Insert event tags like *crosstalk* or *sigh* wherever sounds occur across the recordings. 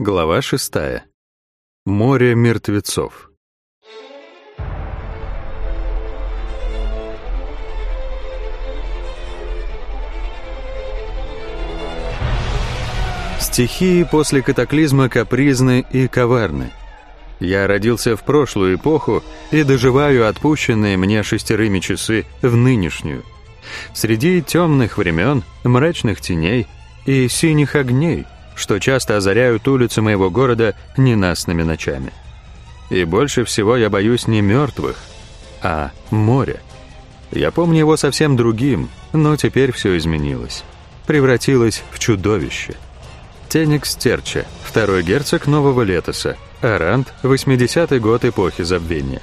Глава шестая. Море мертвецов. Стихии после катаклизма капризны и коварны. Я родился в прошлую эпоху и доживаю отпущенные мне шестерыми часы в нынешнюю. Среди темных времен, мрачных теней и синих огней — что часто озаряют улицы моего города ненастными ночами. И больше всего я боюсь не мертвых, а моря. Я помню его совсем другим, но теперь все изменилось. Превратилось в чудовище. Теникс Стерча, второй герцог Нового Летоса, Арант, 80-й год эпохи забвения.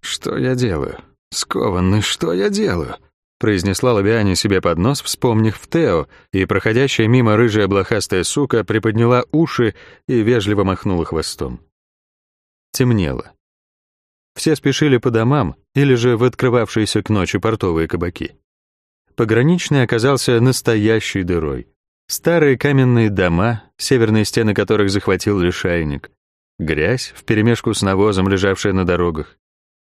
Что я делаю? Скованный, что я делаю? Произнесла Лавиане себе под нос, вспомнив Тео, и проходящая мимо рыжая блохастая сука приподняла уши и вежливо махнула хвостом. Темнело. Все спешили по домам или же в открывавшиеся к ночи портовые кабаки. Пограничный оказался настоящей дырой. Старые каменные дома, северные стены которых захватил лишайник. Грязь вперемешку с навозом, лежавшая на дорогах.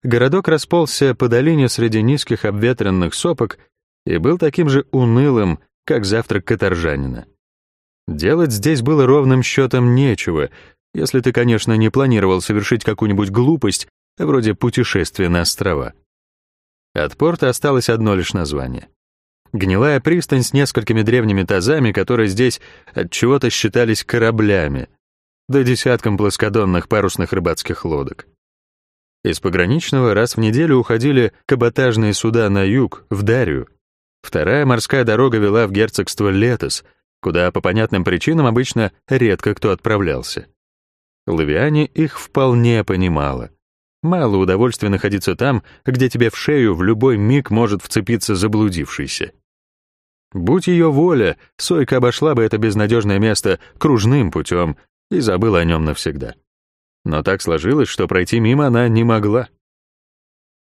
Городок расползся по долине среди низких обветренных сопок и был таким же унылым, как завтрак каторжанина. Делать здесь было ровным счетом нечего, если ты, конечно, не планировал совершить какую-нибудь глупость, вроде путешествия на острова. От порта осталось одно лишь название. Гнилая пристань с несколькими древними тазами, которые здесь от чего-то считались кораблями, да десятком плоскодонных парусных рыбацких лодок. Из пограничного раз в неделю уходили каботажные суда на юг, в Дарью. Вторая морская дорога вела в герцогство Летос, куда по понятным причинам обычно редко кто отправлялся. Лавиане их вполне понимала. Мало удовольствия находиться там, где тебе в шею в любой миг может вцепиться заблудившийся. Будь ее воля, Сойка обошла бы это безнадежное место кружным путем и забыла о нем навсегда. Но так сложилось, что пройти мимо она не могла.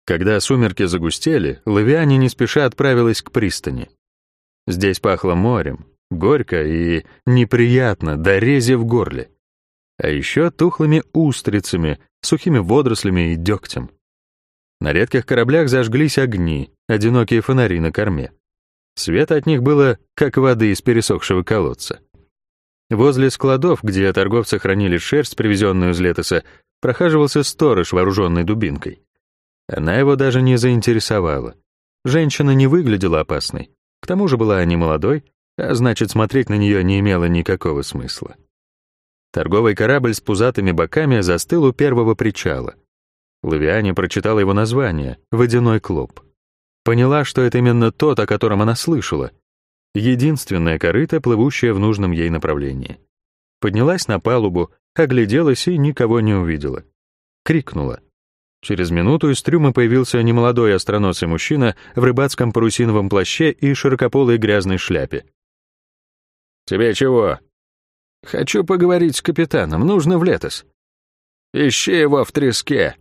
Когда сумерки загустели, Лавиане не спеша отправилась к пристани. Здесь пахло морем, горько и неприятно, до в горле. А еще тухлыми устрицами, сухими водорослями и дегтем. На редких кораблях зажглись огни, одинокие фонари на корме. Света от них было, как воды из пересохшего колодца. Возле складов, где торговцы хранили шерсть, привезенную из Летоса, прохаживался сторож, вооруженный дубинкой. Она его даже не заинтересовала. Женщина не выглядела опасной. К тому же была не молодой, а значит, смотреть на нее не имело никакого смысла. Торговый корабль с пузатыми боками застыл у первого причала. Лавиане прочитала его название — «Водяной клоп». Поняла, что это именно тот, о котором она слышала, единственная корыта, плывущая в нужном ей направлении. Поднялась на палубу, огляделась и никого не увидела. Крикнула. Через минуту из трюма появился немолодой остроносый мужчина в рыбацком парусиновом плаще и широкополой грязной шляпе. «Тебе чего?» «Хочу поговорить с капитаном, нужно в летос». «Ищи его в треске».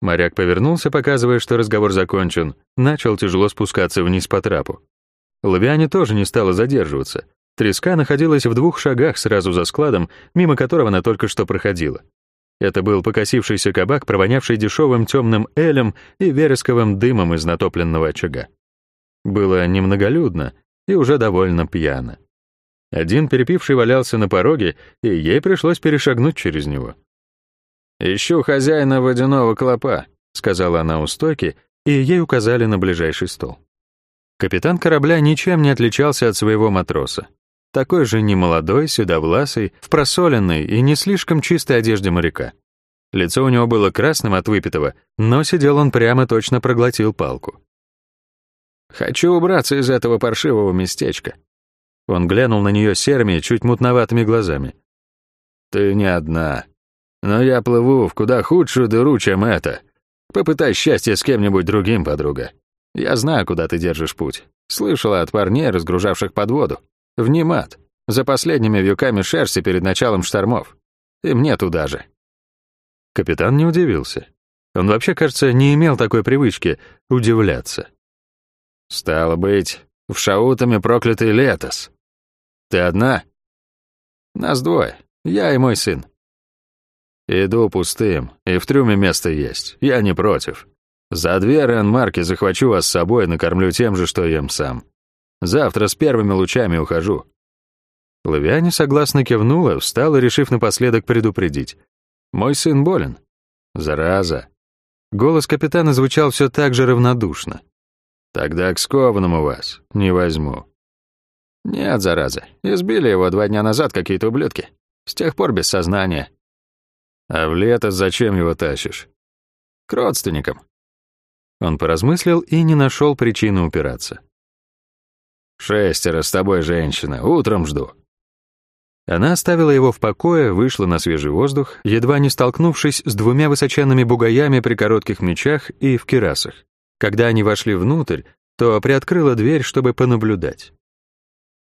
Моряк повернулся, показывая, что разговор закончен, начал тяжело спускаться вниз по трапу. Лавиане тоже не стала задерживаться. Треска находилась в двух шагах сразу за складом, мимо которого она только что проходила. Это был покосившийся кабак, провонявший дешевым темным элем и вересковым дымом из натопленного очага. Было немноголюдно и уже довольно пьяно. Один перепивший валялся на пороге, и ей пришлось перешагнуть через него. «Ищу хозяина водяного клопа», — сказала она у стойки, и ей указали на ближайший стол. Капитан корабля ничем не отличался от своего матроса. Такой же немолодой, седовласый, в просоленной и не слишком чистой одежде моряка. Лицо у него было красным от выпитого, но сидел он прямо точно проглотил палку. «Хочу убраться из этого паршивого местечка». Он глянул на нее серыми, чуть мутноватыми глазами. «Ты не одна. Но я плыву в куда худшую дыру, чем это. Попытай счастье с кем-нибудь другим, подруга. Я знаю, куда ты держишь путь. Слышала от парней, разгружавших под воду. В Немат. За последними вьюками шерсти перед началом штормов. И мне туда же. Капитан не удивился. Он вообще, кажется, не имел такой привычки удивляться. Стало быть, в шаутами проклятый летос. Ты одна?» «Нас двое. Я и мой сын». «Иду пустым, и в трюме место есть. Я не против. За две рен-марки захвачу вас с собой и накормлю тем же, что ем сам. Завтра с первыми лучами ухожу». Лавиане согласно кивнула, встала, решив напоследок предупредить. «Мой сын болен». «Зараза». Голос капитана звучал все так же равнодушно. «Тогда к скованному вас не возьму». «Нет, зараза. Избили его два дня назад какие-то ублюдки. С тех пор без сознания». «А в лето зачем его тащишь?» «К родственникам». Он поразмыслил и не нашел причины упираться. «Шестеро с тобой, женщина. Утром жду». Она оставила его в покое, вышла на свежий воздух, едва не столкнувшись с двумя высоченными бугаями при коротких мечах и в кирасах. Когда они вошли внутрь, то приоткрыла дверь, чтобы понаблюдать.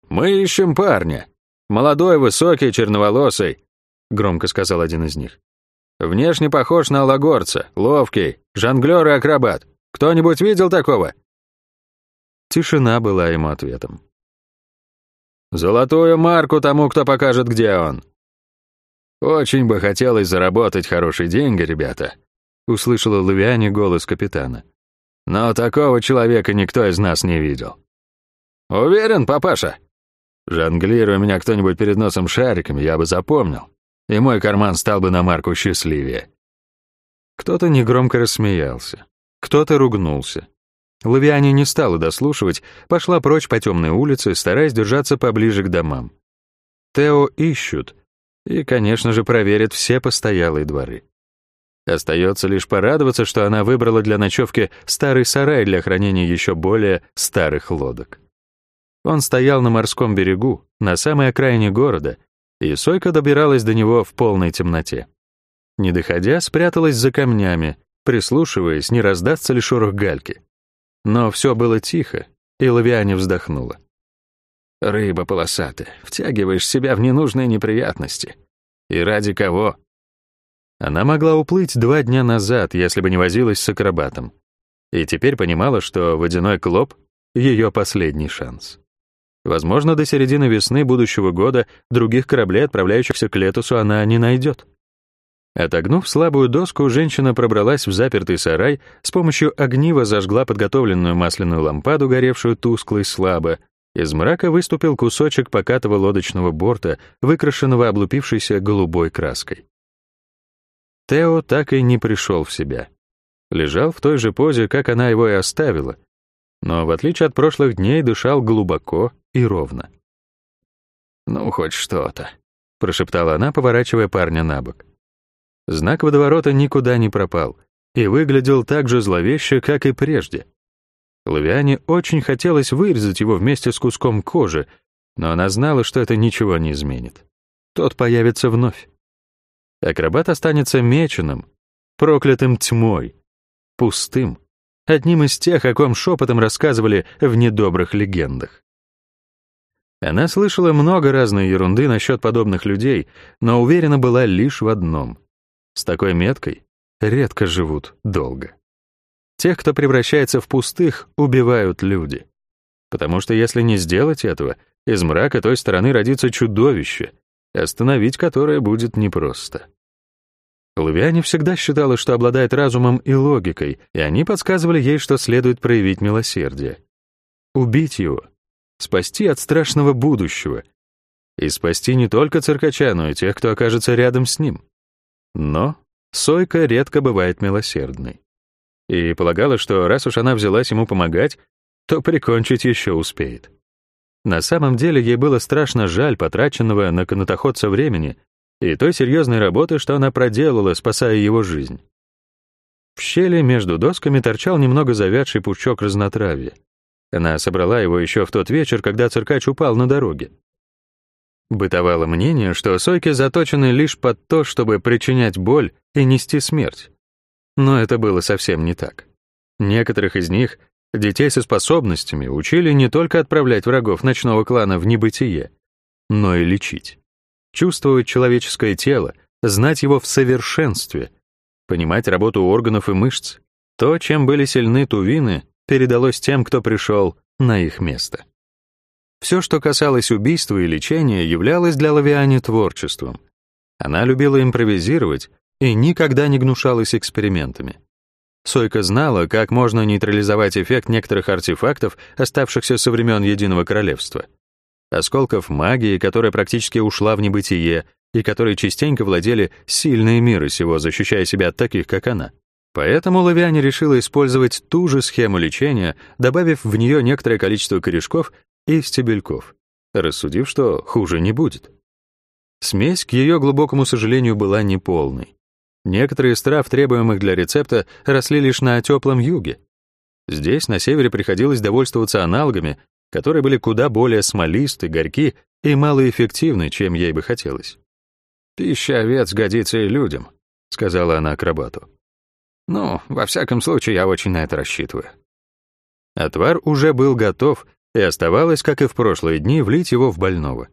«Мы ищем парня. Молодой, высокий, черноволосый», — громко сказал один из них. «Внешне похож на алагорца, ловкий, жонглер и акробат. Кто-нибудь видел такого?» Тишина была ему ответом. «Золотую марку тому, кто покажет, где он». «Очень бы хотелось заработать хорошие деньги, ребята», — услышала Лавиане голос капитана. «Но такого человека никто из нас не видел». «Уверен, папаша?» «Жонглируя меня кто-нибудь перед носом шариками, я бы запомнил, и мой карман стал бы на марку счастливее». Кто-то негромко рассмеялся, кто-то ругнулся. Лавиане не стала дослушивать, пошла прочь по темной улице, стараясь держаться поближе к домам. Тео ищут, и, конечно же, проверят все постоялые дворы. Остается лишь порадоваться, что она выбрала для ночевки старый сарай для хранения еще более старых лодок. Он стоял на морском берегу, на самой окраине города, и Сойка добиралась до него в полной темноте. Не доходя, спряталась за камнями, прислушиваясь, не раздастся ли шорох гальки. Но все было тихо, и Лавиане вздохнула. «Рыба полосатая, втягиваешь себя в ненужные неприятности. И ради кого?» Она могла уплыть два дня назад, если бы не возилась с акробатом. И теперь понимала, что водяной клоп — ее последний шанс. Возможно, до середины весны будущего года других кораблей, отправляющихся к Летусу, она не найдет. Отогнув слабую доску, женщина пробралась в запертый сарай, с помощью огнива зажгла подготовленную масляную лампаду, горевшую тускло и слабо. Из мрака выступил кусочек покатого лодочного борта, выкрашенного облупившейся голубой краской. Тео так и не пришел в себя. Лежал в той же позе, как она его и оставила, но, в отличие от прошлых дней, дышал глубоко и ровно. «Ну, хоть что-то», — прошептала она, поворачивая парня на бок. Знак водоворота никуда не пропал и выглядел так же зловеще, как и прежде. Лавиане очень хотелось вырезать его вместе с куском кожи, но она знала, что это ничего не изменит. Тот появится вновь. Акробат останется меченым, проклятым тьмой, пустым, одним из тех, о ком шепотом рассказывали в недобрых легендах. Она слышала много разной ерунды насчет подобных людей, но уверена была лишь в одном. С такой меткой редко живут долго. Тех, кто превращается в пустых, убивают люди. Потому что если не сделать этого, из мрака той стороны родится чудовище, остановить которое будет непросто. Лавиане всегда считала, что обладает разумом и логикой, и они подсказывали ей, что следует проявить милосердие. Убить его, спасти от страшного будущего, и спасти не только циркача, но и тех, кто окажется рядом с ним. Но Сойка редко бывает милосердной. И полагала, что раз уж она взялась ему помогать, то прикончить еще успеет. На самом деле ей было страшно жаль потраченного на канатоходца времени и той серьезной работы, что она проделала, спасая его жизнь. В щели между досками торчал немного завядший пучок разнотравья. Она собрала его еще в тот вечер, когда циркач упал на дороге. Бытовало мнение, что сойки заточены лишь под то, чтобы причинять боль и нести смерть. Но это было совсем не так. Некоторых из них, детей со способностями, учили не только отправлять врагов ночного клана в небытие, но и лечить. Чувствовать человеческое тело, знать его в совершенстве, понимать работу органов и мышц. То, чем были сильны тувины, передалось тем, кто пришел на их место. Все, что касалось убийства и лечения, являлось для Лавиани творчеством. Она любила импровизировать и никогда не гнушалась экспериментами. Сойка знала, как можно нейтрализовать эффект некоторых артефактов, оставшихся со времен Единого Королевства. Осколков магии, которая практически ушла в небытие, и которые частенько владели сильные миры сего, защищая себя от таких, как она. Поэтому Лавиане решила использовать ту же схему лечения, добавив в нее некоторое количество корешков и стебельков, рассудив, что хуже не будет. Смесь, к ее глубокому сожалению, была неполной. Некоторые из трав, требуемых для рецепта, росли лишь на теплом юге. Здесь, на севере, приходилось довольствоваться аналогами, которые были куда более смолисты, горьки и малоэффективны, чем ей бы хотелось. «Пища овец годится и людям», — сказала она акробату. «Ну, во всяком случае, я очень на это рассчитываю». Отвар уже был готов, и оставалось, как и в прошлые дни, влить его в больного.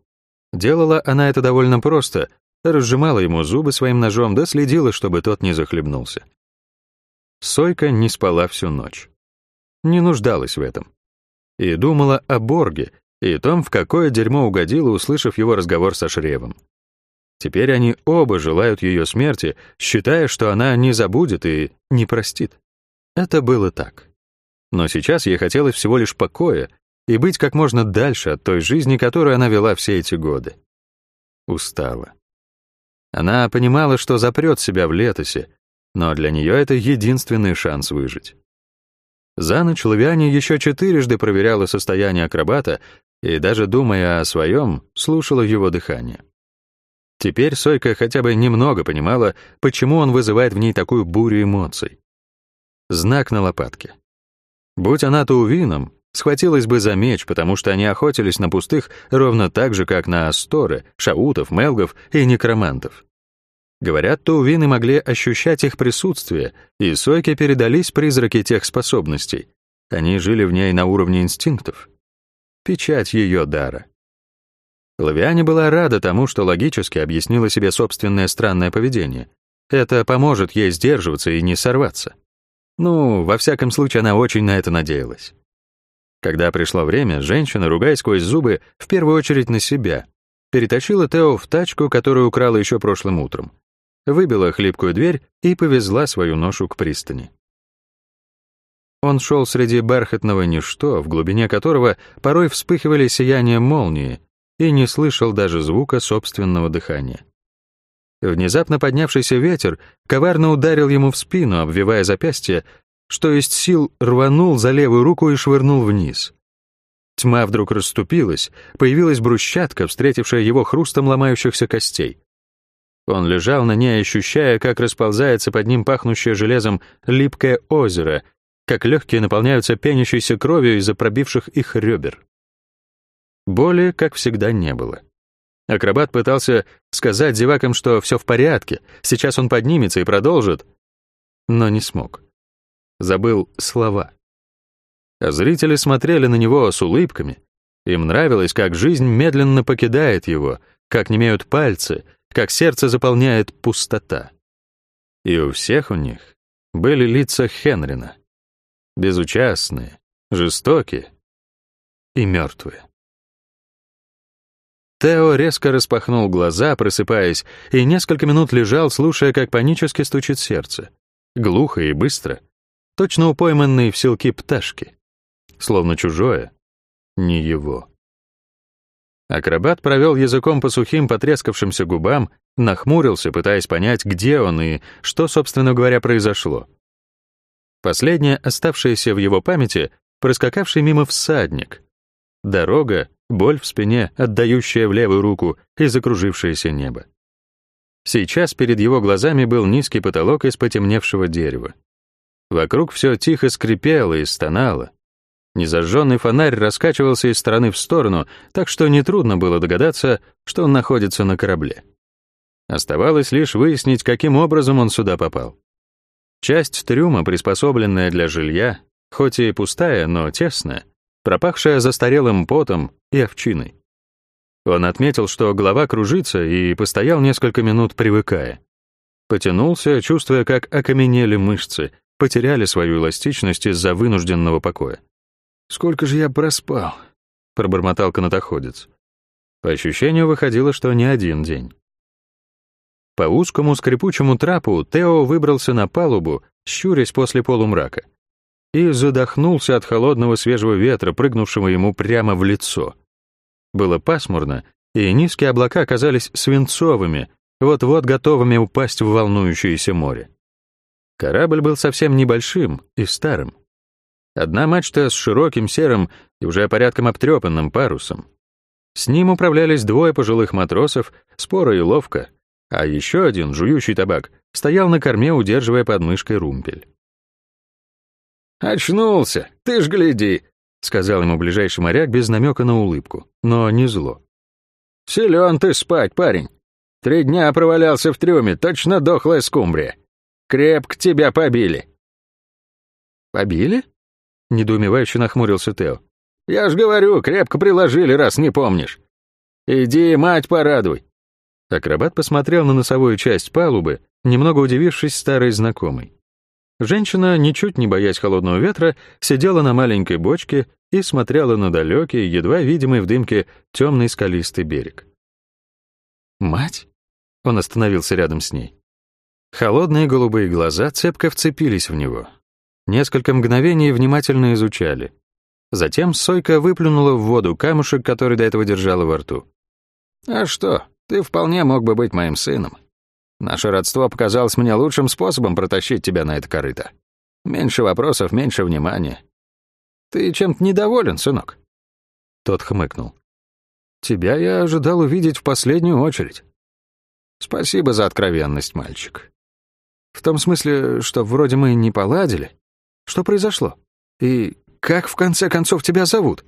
Делала она это довольно просто, разжимала ему зубы своим ножом, да следила, чтобы тот не захлебнулся. Сойка не спала всю ночь. Не нуждалась в этом. И думала о Борге и том, в какое дерьмо угодила, услышав его разговор со Шревом. Теперь они оба желают ее смерти, считая, что она не забудет и не простит. Это было так. Но сейчас ей хотелось всего лишь покоя и быть как можно дальше от той жизни, которую она вела все эти годы. Устала. Она понимала, что запрет себя в летосе, но для нее это единственный шанс выжить. За ночь Лавиане еще четырежды проверяла состояние акробата и, даже думая о своем, слушала его дыхание. Теперь Сойка хотя бы немного понимала, почему он вызывает в ней такую бурю эмоций. Знак на лопатке. Будь она Таувином, схватилась бы за меч, потому что они охотились на пустых ровно так же, как на асторы, шаутов, мелгов и некромантов. Говорят, таувины могли ощущать их присутствие, и Сойке передались призраки тех способностей. Они жили в ней на уровне инстинктов. Печать ее дара. Лавиане была рада тому, что логически объяснила себе собственное странное поведение. Это поможет ей сдерживаться и не сорваться. Ну, во всяком случае, она очень на это надеялась. Когда пришло время, женщина, ругаясь сквозь зубы, в первую очередь на себя, перетащила Тео в тачку, которую украла еще прошлым утром, выбила хлипкую дверь и повезла свою ношу к пристани. Он шел среди бархатного ничто, в глубине которого порой вспыхивали сияния молнии, и не слышал даже звука собственного дыхания. Внезапно поднявшийся ветер коварно ударил ему в спину, обвивая запястье, что есть сил рванул за левую руку и швырнул вниз. Тьма вдруг расступилась, появилась брусчатка, встретившая его хрустом ломающихся костей. Он лежал на ней, ощущая, как расползается под ним пахнущее железом липкое озеро, как легкие наполняются пенящейся кровью из-за пробивших их ребер. Боли, как всегда, не было. Акробат пытался сказать зевакам, что все в порядке, сейчас он поднимется и продолжит, но не смог. Забыл слова. А зрители смотрели на него с улыбками. Им нравилось, как жизнь медленно покидает его, как немеют пальцы, как сердце заполняет пустота. И у всех у них были лица Хенрина. Безучастные, жестокие и мертвые. Тео резко распахнул глаза, просыпаясь, и несколько минут лежал, слушая, как панически стучит сердце. Глухо и быстро. Точно у пойманной в селки пташки. Словно чужое. Не его. Акробат провел языком по сухим потрескавшимся губам, нахмурился, пытаясь понять, где он и что, собственно говоря, произошло. Последнее, оставшееся в его памяти, проскакавший мимо всадник. Дорога, боль в спине, отдающая в левую руку, и закружившееся небо. Сейчас перед его глазами был низкий потолок из потемневшего дерева. Вокруг все тихо скрипело и стонало. Незажженный фонарь раскачивался из стороны в сторону, так что нетрудно было догадаться, что он находится на корабле. Оставалось лишь выяснить, каким образом он сюда попал. Часть трюма, приспособленная для жилья, хоть и пустая, но тесная, пропахшая застарелым потом и овчиной. Он отметил, что голова кружится, и постоял несколько минут, привыкая. Потянулся, чувствуя, как окаменели мышцы, потеряли свою эластичность из-за вынужденного покоя. «Сколько же я проспал?» — пробормотал канатоходец. По ощущению выходило, что не один день. По узкому скрипучему трапу Тео выбрался на палубу, щурясь после полумрака, и задохнулся от холодного свежего ветра, прыгнувшего ему прямо в лицо. Было пасмурно, и низкие облака казались свинцовыми, вот-вот готовыми упасть в волнующееся море. Корабль был совсем небольшим и старым. Одна мачта с широким серым и уже порядком обтрепанным парусом. С ним управлялись двое пожилых матросов, споро и ловко, а еще один, жующий табак, стоял на корме, удерживая под мышкой румпель. «Очнулся! Ты ж гляди!» — сказал ему ближайший моряк без намека на улыбку, но не зло. «Силен ты спать, парень! Три дня провалялся в трюме, точно дохлая скумбрия. Крепко тебя побили». «Побили?» — недоумевающе нахмурился Тео. «Я ж говорю, крепко приложили, раз не помнишь. Иди, мать порадуй. Акробат посмотрел на носовую часть палубы, немного удивившись старой знакомой. Женщина, ничуть не боясь холодного ветра, сидела на маленькой бочке и смотрела на далекий, едва видимый в дымке, темный скалистый берег. «Мать?» — он остановился рядом с ней. Холодные голубые глаза цепко вцепились в него. Несколько мгновений внимательно изучали. Затем Сойка выплюнула в воду камушек, который до этого держала во рту. «А что, ты вполне мог бы быть моим сыном. Наше родство показалось мне лучшим способом протащить тебя на это корыто. Меньше вопросов, меньше внимания. Ты чем-то недоволен, сынок?» Тот хмыкнул. «Тебя я ожидал увидеть в последнюю очередь». «Спасибо за откровенность, мальчик». «В том смысле, что вроде мы не поладили. Что произошло? И как, в конце концов, тебя зовут?»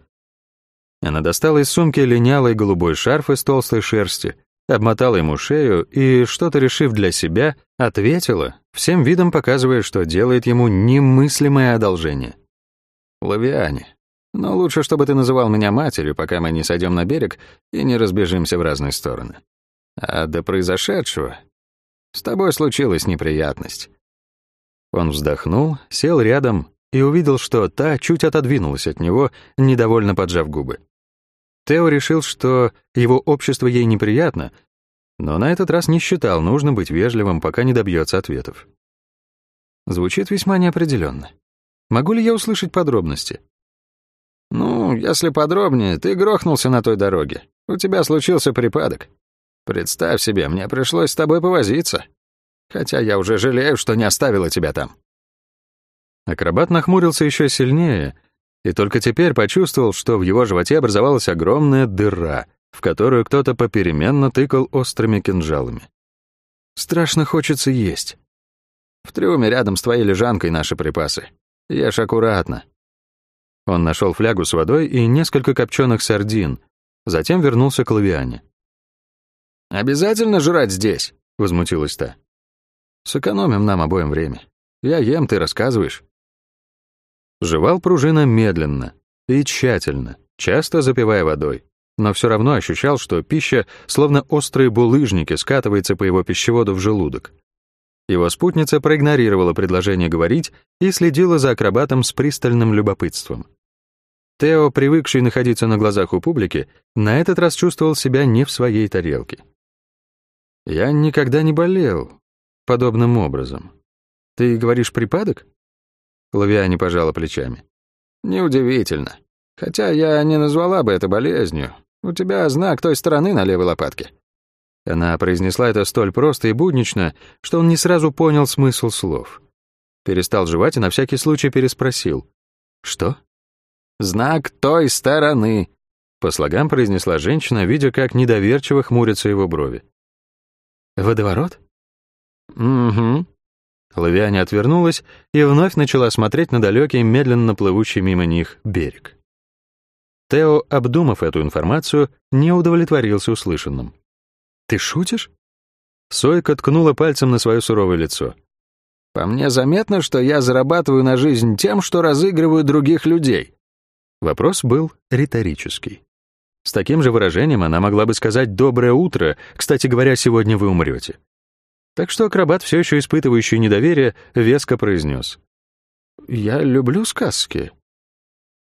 Она достала из сумки линялый голубой шарф из толстой шерсти, обмотала ему шею и, что-то решив для себя, ответила, всем видом показывая, что делает ему немыслимое одолжение. «Лавиане, но лучше, чтобы ты называл меня матерью, пока мы не сойдем на берег и не разбежимся в разные стороны. А до произошедшего с тобой случилась неприятность». Он вздохнул, сел рядом и увидел, что та чуть отодвинулась от него, недовольно поджав губы. Тео решил, что его общество ей неприятно, но на этот раз не считал нужно быть вежливым, пока не добьется ответов. Звучит весьма неопределенно. Могу ли я услышать подробности? Ну, если подробнее, ты грохнулся на той дороге. У тебя случился припадок. Представь себе, мне пришлось с тобой повозиться. Хотя я уже жалею, что не оставила тебя там. Акробат нахмурился еще сильнее, и только теперь почувствовал, что в его животе образовалась огромная дыра, в которую кто-то попеременно тыкал острыми кинжалами. Страшно хочется есть. В трюме рядом с твоей лежанкой наши припасы. Ешь аккуратно. Он нашел флягу с водой и несколько копченых сардин, затем вернулся к Лавиане. «Обязательно жрать здесь?» — возмутилась та. «Сэкономим нам обоим время. Я ем, ты рассказываешь». Жевал пружина медленно и тщательно, часто запивая водой, но все равно ощущал, что пища, словно острые булыжники, скатывается по его пищеводу в желудок. Его спутница проигнорировала предложение говорить и следила за акробатом с пристальным любопытством. Тео, привыкший находиться на глазах у публики, на этот раз чувствовал себя не в своей тарелке. «Я никогда не болел подобным образом. Ты говоришь припадок?» Лавиане пожала плечами. «Неудивительно. Хотя я не назвала бы это болезнью. У тебя знак той стороны на левой лопатке». Она произнесла это столь просто и буднично, что он не сразу понял смысл слов. Перестал жевать и на всякий случай переспросил. «Что?» «Знак той стороны», — по слогам произнесла женщина, видя, как недоверчиво хмурятся его брови. «Водоворот?» «Угу», Лавиане отвернулась и вновь начала смотреть на далекий, медленно плывущий мимо них берег. Тео, обдумав эту информацию, не удовлетворился услышанным. «Ты шутишь?» Сойка ткнула пальцем на свое суровое лицо. «По мне заметно, что я зарабатываю на жизнь тем, что разыгрываю других людей». Вопрос был риторический. С таким же выражением она могла бы сказать «доброе утро», кстати говоря, сегодня вы умрете. Так что акробат, все еще испытывающий недоверие, веско произнес. «Я люблю сказки».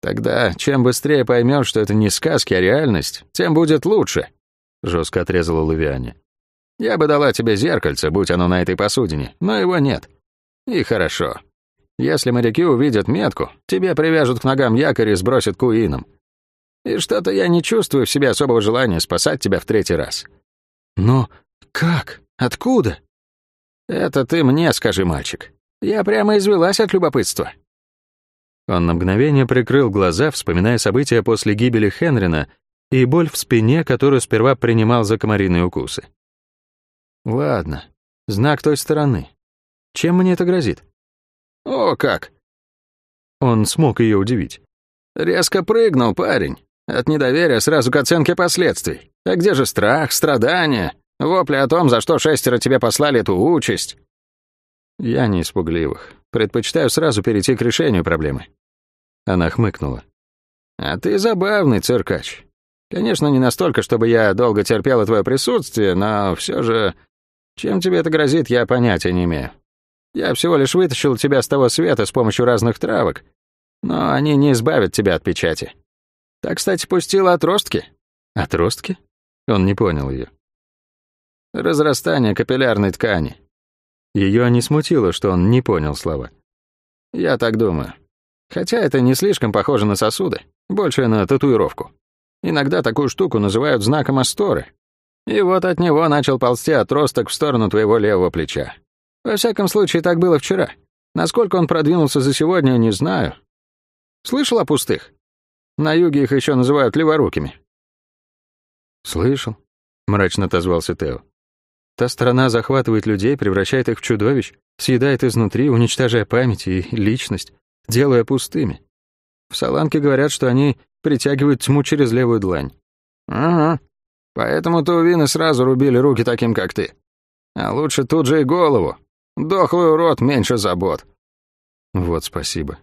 Тогда, чем быстрее поймешь, что это не сказки, а реальность, тем будет лучше», — жестко отрезала Лавиане. «Я бы дала тебе зеркальце, будь оно на этой посудине, но его нет. И хорошо. Если моряки увидят метку, тебе привяжут к ногам якорь и сбросят куином. И что-то я не чувствую в себе особого желания спасать тебя в третий раз». «Но как? Откуда?» «Это ты мне скажи, мальчик. Я прямо извелась от любопытства». Он на мгновение прикрыл глаза, вспоминая события после гибели Хенрина и боль в спине, которую сперва принимал за комариные укусы. «Ладно, знак той стороны. Чем мне это грозит?» «О, как!» Он смог ее удивить. «Резко прыгнул парень. От недоверия сразу к оценке последствий. А где же страх, страдания, вопли о том, за что шестеро тебе послали эту участь?» «Я не испугливых. Предпочитаю сразу перейти к решению проблемы». Она хмыкнула. «А ты забавный циркач. Конечно, не настолько, чтобы я долго терпела твое присутствие, но все же... Чем тебе это грозит, я понятия не имею. Я всего лишь вытащил тебя с того света с помощью разных травок, но они не избавят тебя от печати. Так, кстати, пустила отростки». «Отростки?» Он не понял ее. «Разрастание капиллярной ткани». Ее не смутило, что он не понял слова. «Я так думаю. Хотя это не слишком похоже на сосуды, больше на татуировку. Иногда такую штуку называют знаком Асторы. И вот от него начал ползти отросток в сторону твоего левого плеча. Во всяком случае, так было вчера. Насколько он продвинулся за сегодня, не знаю. Слышал о пустых? На юге их еще называют леворукими. «Слышал», — мрачно отозвался Тео. «Та страна захватывает людей, превращает их в чудовищ, съедает изнутри, уничтожая память и личность, делая пустыми. В Саланке говорят, что они притягивают тьму через левую длань». «Ага. Поэтому тувины сразу рубили руки таким, как ты. А лучше тут же и голову. Дохлый урод, меньше забот». «Вот спасибо».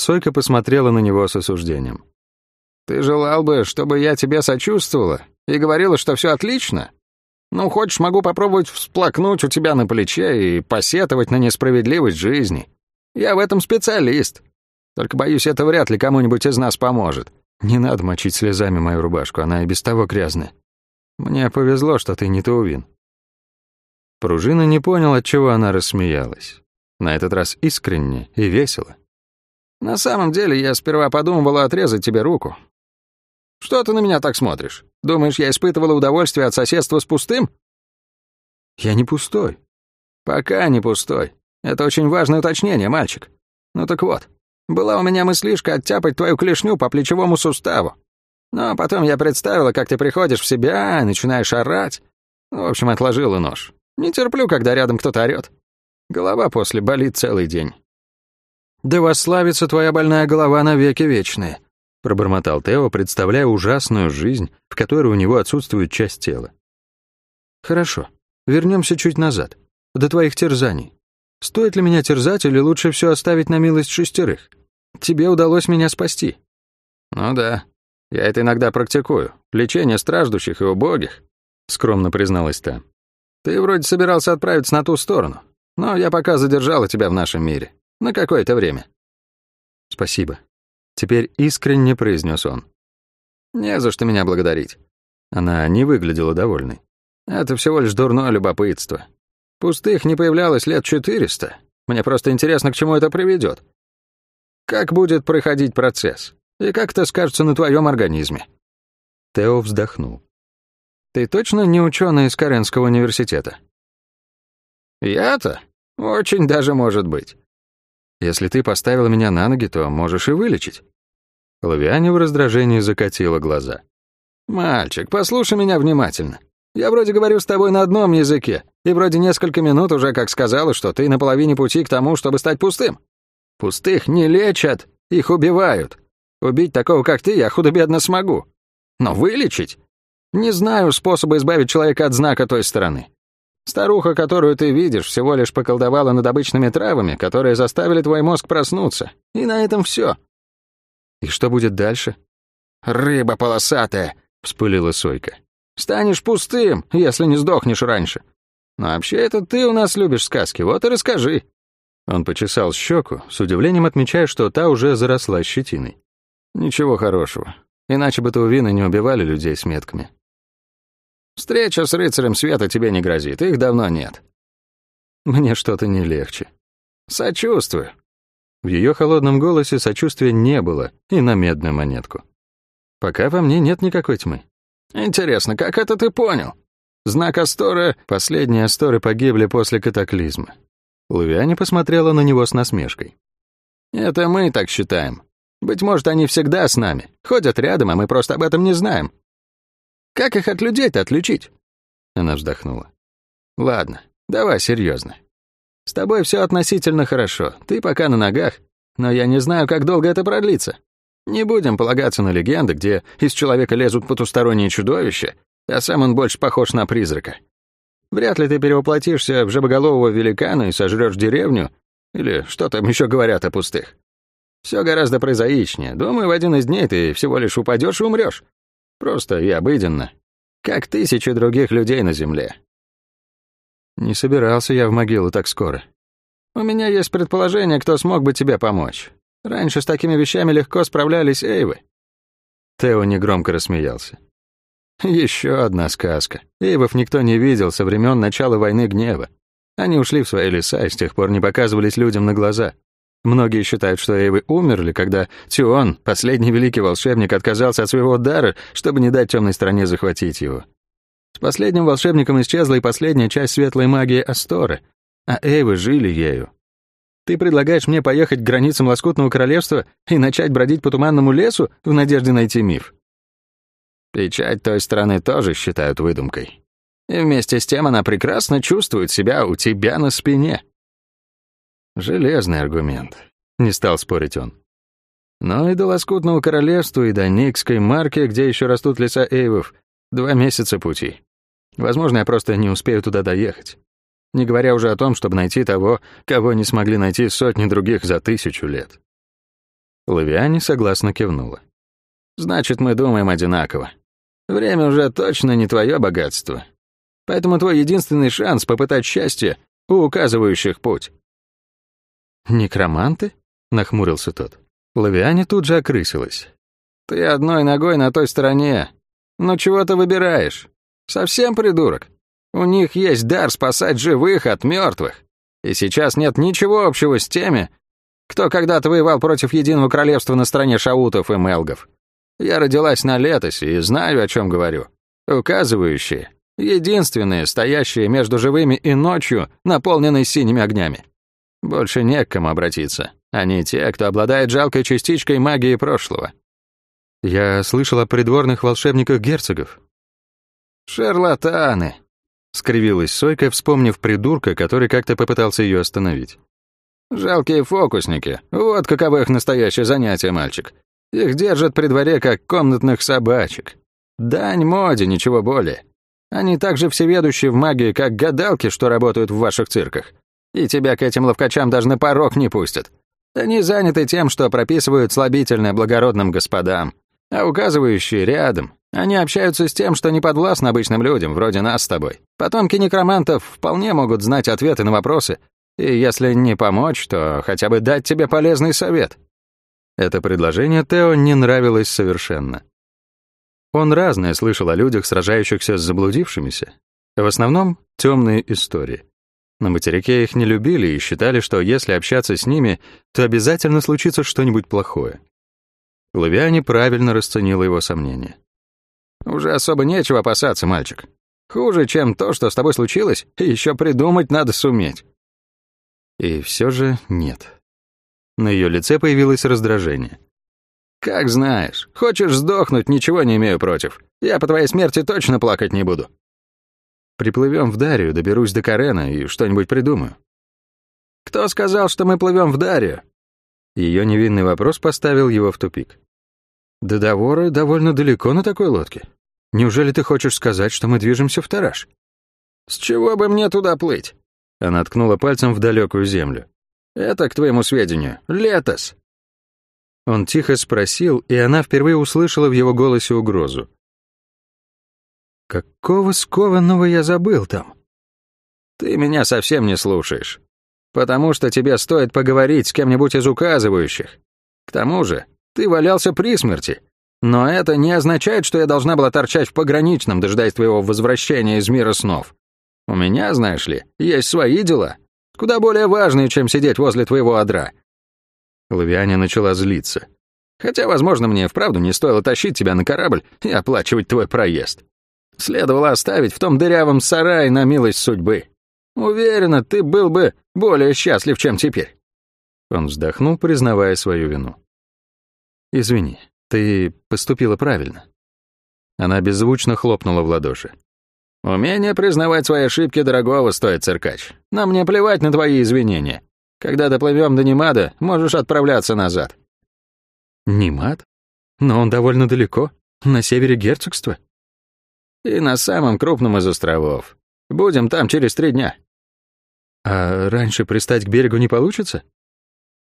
Сойка посмотрела на него с осуждением. «Ты желал бы, чтобы я тебе сочувствовала и говорила, что все отлично? Ну, хочешь, могу попробовать всплакнуть у тебя на плече и посетовать на несправедливость жизни. Я в этом специалист. Только, боюсь, это вряд ли кому-нибудь из нас поможет. Не надо мочить слезами мою рубашку, она и без того грязная. Мне повезло, что ты не Таувин». Пружина не понял, от чего она рассмеялась. На этот раз искренне и весело. «На самом деле, я сперва подумывала отрезать тебе руку. Что ты на меня так смотришь? Думаешь, я испытывала удовольствие от соседства с пустым?» «Я не пустой». «Пока не пустой. Это очень важное уточнение, мальчик. Ну так вот, была у меня мыслишка оттяпать твою клешню по плечевому суставу. Но потом я представила, как ты приходишь в себя начинаешь орать. В общем, отложила нож. Не терплю, когда рядом кто-то орёт. Голова после болит целый день. «Да восславится твоя больная голова навеки вечные», — пробормотал Тео, представляя ужасную жизнь, в которой у него отсутствует часть тела. «Хорошо, вернемся чуть назад, до твоих терзаний. Стоит ли меня терзать или лучше все оставить на милость шестерых? Тебе удалось меня спасти». «Ну да, я это иногда практикую. Лечение страждущих и убогих», — скромно призналась та. «Ты вроде собирался отправиться на ту сторону, но я пока задержала тебя в нашем мире. На какое-то время». «Спасибо», — теперь искренне произнес он. «Не за что меня благодарить». Она не выглядела довольной. «Это всего лишь дурное любопытство. Пустых не появлялось лет четыреста. Мне просто интересно, к чему это приведет. Как будет проходить процесс? И как это скажется на твоем организме?» Тео вздохнул. «Ты точно не ученый из Каренского университета?» «Я-то? Очень даже может быть. Если ты поставила меня на ноги, то можешь и вылечить». Лавиане в раздражении закатила глаза. «Мальчик, послушай меня внимательно. Я вроде говорю с тобой на одном языке, и вроде несколько минут уже как сказала, что ты на половине пути к тому, чтобы стать пустым. Пустых не лечат, их убивают. Убить такого, как ты, я худо-бедно смогу. Но вылечить? Не знаю способа избавить человека от знака той стороны. Старуха, которую ты видишь, всего лишь поколдовала над обычными травами, которые заставили твой мозг проснуться. И на этом все. И что будет дальше? «Рыба полосатая», — вспылила Сойка. «Станешь пустым, если не сдохнешь раньше. Но вообще это ты у нас любишь сказки, вот и расскажи». Он почесал щеку, с удивлением отмечая, что та уже заросла щетиной. «Ничего хорошего. Иначе бы Таувины не убивали людей с метками». «Встреча с рыцарем света тебе не грозит, их давно нет». «Мне что-то не легче». «Сочувствую». В ее холодном голосе сочувствия не было и на медную монетку. «Пока во мне нет никакой тьмы». «Интересно, как это ты понял?» Знак Астора... Последние Асторы погибли после катаклизма. Лавиане посмотрела на него с насмешкой. «Это мы так считаем. Быть может, они всегда с нами, ходят рядом, а мы просто об этом не знаем. Как их от людей-то отличить?» Она вздохнула. «Ладно, давай серьезно. С тобой все относительно хорошо, ты пока на ногах, но я не знаю, как долго это продлится. Не будем полагаться на легенды, где из человека лезут потусторонние чудовища, а сам он больше похож на призрака. Вряд ли ты перевоплотишься в жабоголового великана и сожрешь деревню, или что там еще говорят о пустых. Все гораздо прозаичнее. Думаю, в один из дней ты всего лишь упадешь и умрешь. Просто и обыденно. Как тысячи других людей на земле. Не собирался я в могилу так скоро. У меня есть предположение, кто смог бы тебе помочь. Раньше с такими вещами легко справлялись Эйвы. Тео негромко рассмеялся. Еще одна сказка. Эйвов никто не видел со времен начала войны гнева. Они ушли в свои леса и с тех пор не показывались людям на глаза. Многие считают, что Эйвы умерли, когда Тион, последний великий волшебник, отказался от своего дара, чтобы не дать темной стране захватить его. С последним волшебником исчезла и последняя часть светлой магии Асторы, а Эйвы жили ею. Ты предлагаешь мне поехать к границам Лоскутного Королевства и начать бродить по туманному лесу в надежде найти миф? Печать той страны тоже считают выдумкой. И вместе с тем она прекрасно чувствует себя у тебя на спине. Железный аргумент. Не стал спорить он. Но и до Лоскутного Королевства, и до Никской марки, где еще растут леса Эйвов, два месяца пути. Возможно, я просто не успею туда доехать. Не говоря уже о том, чтобы найти того, кого не смогли найти сотни других за тысячу лет. Лавиане согласно кивнула. «Значит, мы думаем одинаково. Время уже точно не твое богатство. Поэтому твой единственный шанс попытать счастье у указывающих путь». «Некроманты?» — нахмурился тот. Лавиане тут же окрысилась. «Ты одной ногой на той стороне. Ну чего ты выбираешь? Совсем придурок. У них есть дар спасать живых от мертвых. И сейчас нет ничего общего с теми, кто когда-то воевал против Единого Королевства на стороне шаутов и мелгов. Я родилась на летосе и знаю, о чем говорю. Указывающие, единственные, стоящие между живыми и ночью, наполненной синими огнями. Больше не к кому обратиться. Они те, кто обладает жалкой частичкой магии прошлого. Я слышал о придворных волшебниках герцогов. Шарлатаны, скривилась Сойка, вспомнив придурка, который как-то попытался ее остановить. Жалкие фокусники. Вот каково их настоящее занятие, мальчик. Их держат при дворе, как комнатных собачек. Дань моде, ничего более. Они также всеведущи в магии, как гадалки, что работают в ваших цирках. И тебя к этим ловкачам даже на порог не пустят. Они заняты тем, что прописывают слабительное благородным господам, а указывающие рядом. Они общаются с тем, что не подвластно обычным людям, вроде нас с тобой. Потомки некромантов вполне могут знать ответы на вопросы, и если не помочь, то хотя бы дать тебе полезный совет. Это предложение Тео не нравилось совершенно. Он разное слышал о людях, сражающихся с заблудившимися. В основном темные истории. На материке их не любили и считали, что если общаться с ними, то обязательно случится что-нибудь плохое. Лавиане правильно расценила его сомнения. «Уже особо нечего опасаться, мальчик. Хуже, чем то, что с тобой случилось, еще придумать надо суметь». И все же нет. На ее лице появилось раздражение. «Как знаешь. Хочешь сдохнуть, ничего не имею против. Я по твоей смерти точно плакать не буду». Приплывем в Дарию, доберусь до Карена и что-нибудь придумаю. «Кто сказал, что мы плывем в Дарию?» Ее невинный вопрос поставил его в тупик. «До Давора довольно далеко на такой лодке. Неужели ты хочешь сказать, что мы движемся в Тараж?» «С чего бы мне туда плыть?» Она ткнула пальцем в далекую землю. Это, к твоему сведению, Летос». Он тихо спросил, и она впервые услышала в его голосе угрозу. «Какого скованного я забыл там?» «Ты меня совсем не слушаешь». потому что тебе стоит поговорить с кем-нибудь из указывающих. К тому же, ты валялся при смерти. Но это не означает, что я должна была торчать в пограничном, дожидаясь твоего возвращения из мира снов. У меня, знаешь ли, есть свои дела, куда более важные, чем сидеть возле твоего одра». Лавиане начала злиться. «Хотя, возможно, мне вправду не стоило тащить тебя на корабль и оплачивать твой проезд. Следовало оставить в том дырявом сарае на милость судьбы. Уверена, ты был бы более счастлив, чем теперь». Он вздохнул, признавая свою вину. «Извини, ты поступила правильно». Она беззвучно хлопнула в ладоши. «Умение признавать свои ошибки дорогого стоит, циркач. Нам не плевать на твои извинения. Когда доплывем до Немада, можешь отправляться назад». «Немад? Но он довольно далеко, на севере герцогства». «И на самом крупном из островов. Будем там через три дня». «А раньше пристать к берегу не получится?»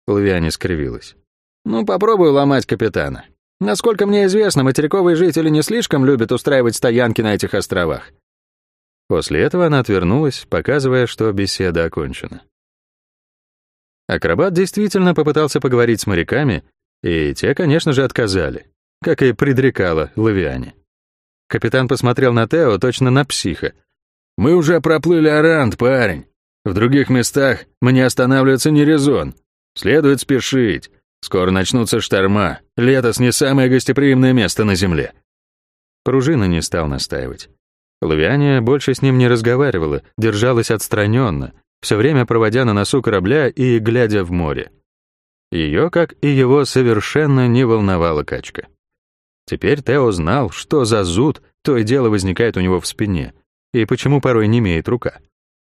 Лавиане скривилась. «Ну, попробую ломать капитана. Насколько мне известно, материковые жители не слишком любят устраивать стоянки на этих островах. После этого она отвернулась, показывая, что беседа окончена. Акробат действительно попытался поговорить с моряками, и те, конечно же, отказали, как и предрекала Лавиане. Капитан посмотрел на Тео точно на психа. «Мы уже проплыли Арант, парень. В других местах мне останавливаться не резон. Следует спешить. Скоро начнутся шторма. Летос не самое гостеприимное место на земле». Пружина не стал настаивать. Лавиания больше с ним не разговаривала, держалась отстраненно, все время проводя на носу корабля и глядя в море. Ее, как и его, совершенно не волновала качка. Теперь Тео знал, что за зуд то и дело возникает у него в спине, и почему порой не имеет рука.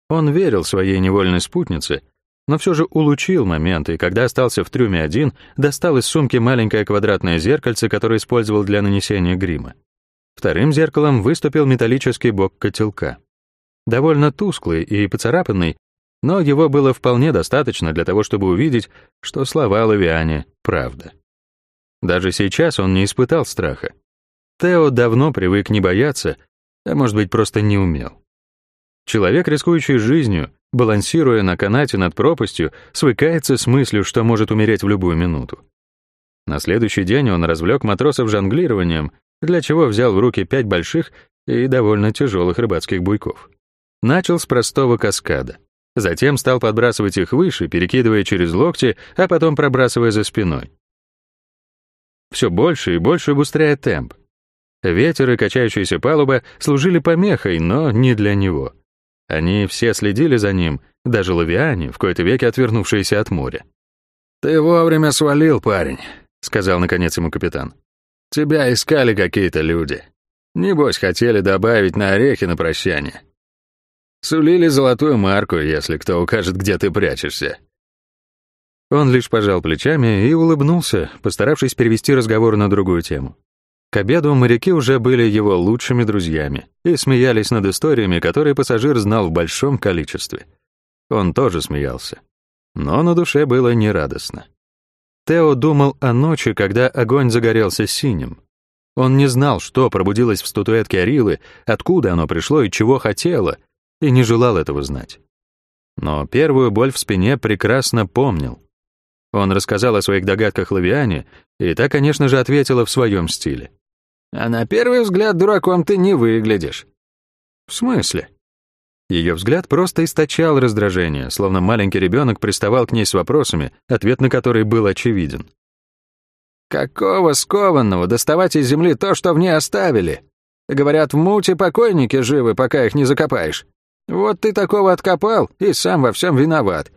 Он верил своей невольной спутнице, но все же улучил момент, и когда остался в трюме один, достал из сумки маленькое квадратное зеркальце, которое использовал для нанесения грима. Вторым зеркалом выступил металлический бок котелка. Довольно тусклый и поцарапанный, но его было вполне достаточно для того, чтобы увидеть, что слова Лавиане — правда. Даже сейчас он не испытал страха. Тео давно привык не бояться, а может быть, просто не умел. Человек, рискующий жизнью, балансируя на канате над пропастью, свыкается с мыслью, что может умереть в любую минуту. На следующий день он развлек матросов жонглированием для чего взял в руки пять больших и довольно тяжелых рыбацких буйков. Начал с простого каскада. Затем стал подбрасывать их выше, перекидывая через локти, а потом пробрасывая за спиной. Все больше и больше убыстряя темп. Ветер и качающаяся палуба служили помехой, но не для него. Они все следили за ним, даже лавиане, в кои-то веки отвернувшиеся от моря. «Ты вовремя свалил, парень», — сказал наконец ему капитан. Тебя искали какие-то люди. Небось, хотели добавить на орехи на прощание. Сулили золотую марку, если кто укажет, где ты прячешься». Он лишь пожал плечами и улыбнулся, постаравшись перевести разговор на другую тему. К обеду моряки уже были его лучшими друзьями и смеялись над историями, которые пассажир знал в большом количестве. Он тоже смеялся. Но на душе было нерадостно. Тео думал о ночи, когда огонь загорелся синим. Он не знал, что пробудилось в статуэтке Арилы, откуда оно пришло и чего хотело, и не желал этого знать. Но первую боль в спине прекрасно помнил. Он рассказал о своих догадках Лавиане, и та, конечно же, ответила в своем стиле. «А на первый взгляд дураком ты не выглядишь». «В смысле?» Ее взгляд просто источал раздражение, словно маленький ребенок приставал к ней с вопросами, ответ на который был очевиден. «Какого скованного доставать из земли то, что в ней оставили? Говорят, в муте покойники живы, пока их не закопаешь. Вот ты такого откопал и сам во всем виноват.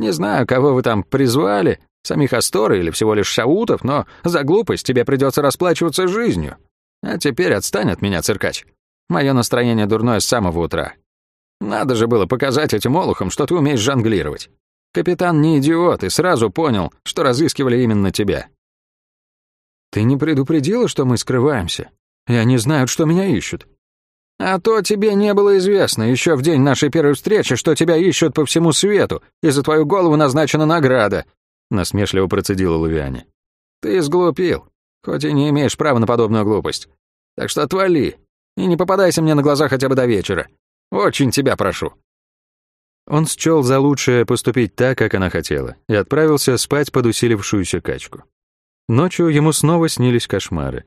Не знаю, кого вы там призвали, самих Асторы или всего лишь Шаутов, но за глупость тебе придется расплачиваться жизнью. А теперь отстань от меня, циркач. Мое настроение дурное с самого утра. Надо же было показать этим олухам, что ты умеешь жонглировать. Капитан не идиот и сразу понял, что разыскивали именно тебя. Ты не предупредила, что мы скрываемся? И они знают, что меня ищут. А то тебе не было известно еще в день нашей первой встречи, что тебя ищут по всему свету, и за твою голову назначена награда», — насмешливо процедила Лавиане. «Ты сглупил, хоть и не имеешь права на подобную глупость. Так что отвали, и не попадайся мне на глаза хотя бы до вечера. Очень тебя прошу». Он счел за лучшее поступить так, как она хотела, и отправился спать под усилившуюся качку. Ночью ему снова снились кошмары.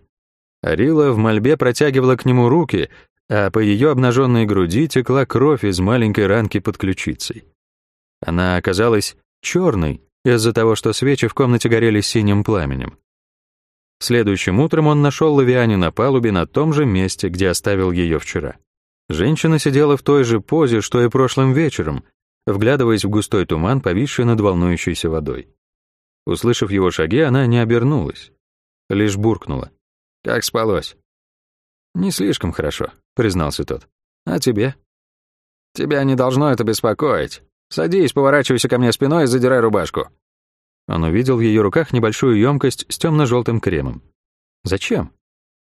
Арила в мольбе протягивала к нему руки, а по ее обнаженной груди текла кровь из маленькой ранки под ключицей. Она оказалась черной из-за того, что свечи в комнате горели синим пламенем. Следующим утром он нашел Лавиане на палубе на том же месте, где оставил ее вчера. Женщина сидела в той же позе, что и прошлым вечером, вглядываясь в густой туман, повисший над волнующейся водой. Услышав его шаги, она не обернулась, лишь буркнула. «Как спалось?» «Не слишком хорошо», — признался тот. «А тебе?» «Тебя не должно это беспокоить. Садись, поворачивайся ко мне спиной и задирай рубашку». Он увидел в ее руках небольшую емкость с темно-желтым кремом. «Зачем?»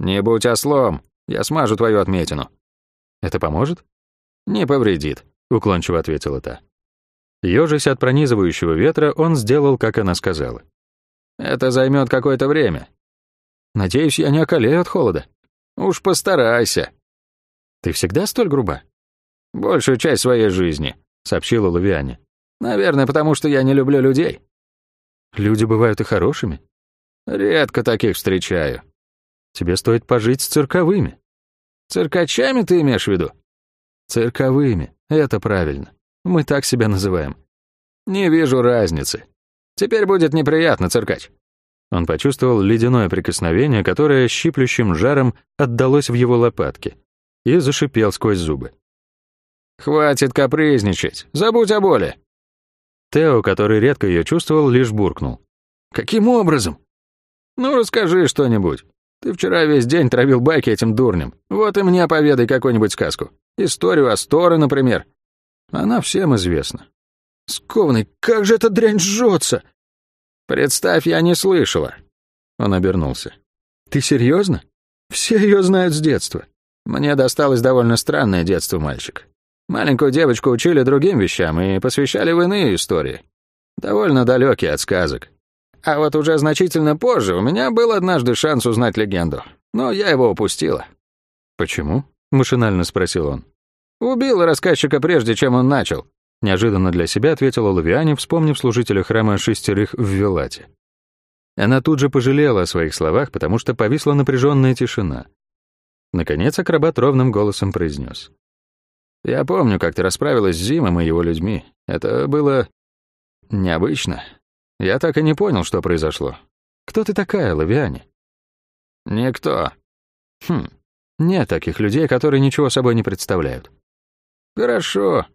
«Не будь ослом, я смажу твою отметину». «Это поможет?» «Не повредит», — уклончиво ответила та. Ёжись от пронизывающего ветра, он сделал, как она сказала. «Это займет какое-то время. Надеюсь, я не околею от холода. Уж постарайся». «Ты всегда столь груба?» «Большую часть своей жизни», — сообщила Лавиане. «Наверное, потому что я не люблю людей». «Люди бывают и хорошими?» «Редко таких встречаю». «Тебе стоит пожить с цирковыми». «Циркачами ты имеешь в виду?» «Цирковыми, это правильно. Мы так себя называем». «Не вижу разницы. Теперь будет неприятно, циркач». Он почувствовал ледяное прикосновение, которое щиплющим жаром отдалось в его лопатки, и зашипел сквозь зубы. «Хватит капризничать, забудь о боли». Тео, который редко ее чувствовал, лишь буркнул. «Каким образом?» «Ну, расскажи что-нибудь. Ты вчера весь день травил байки этим дурнем. Вот и мне поведай какую-нибудь сказку. Историю о Сторе, например. Она всем известна». «Скованный, как же эта дрянь жжется!» «Представь, я не слышала». Он обернулся. «Ты серьезно? Все ее знают с детства. Мне досталось довольно странное детство, мальчик. Маленькую девочку учили другим вещам и посвящали в иные истории. Довольно далекие от сказок. А вот уже значительно позже у меня был однажды шанс узнать легенду, но я его упустила. «Почему?» — машинально спросил он. «Убил рассказчика прежде, чем он начал», — неожиданно для себя ответила Лавиане, вспомнив служителя храма шестерых в Вилате. Она тут же пожалела о своих словах, потому что повисла напряженная тишина. Наконец акробат ровным голосом произнес. Я помню, как ты расправилась с Зимом и его людьми. Это было необычно. Я так и не понял, что произошло. Кто ты такая, Лавиане? Никто. Хм, нет таких людей, которые ничего собой не представляют. Хорошо.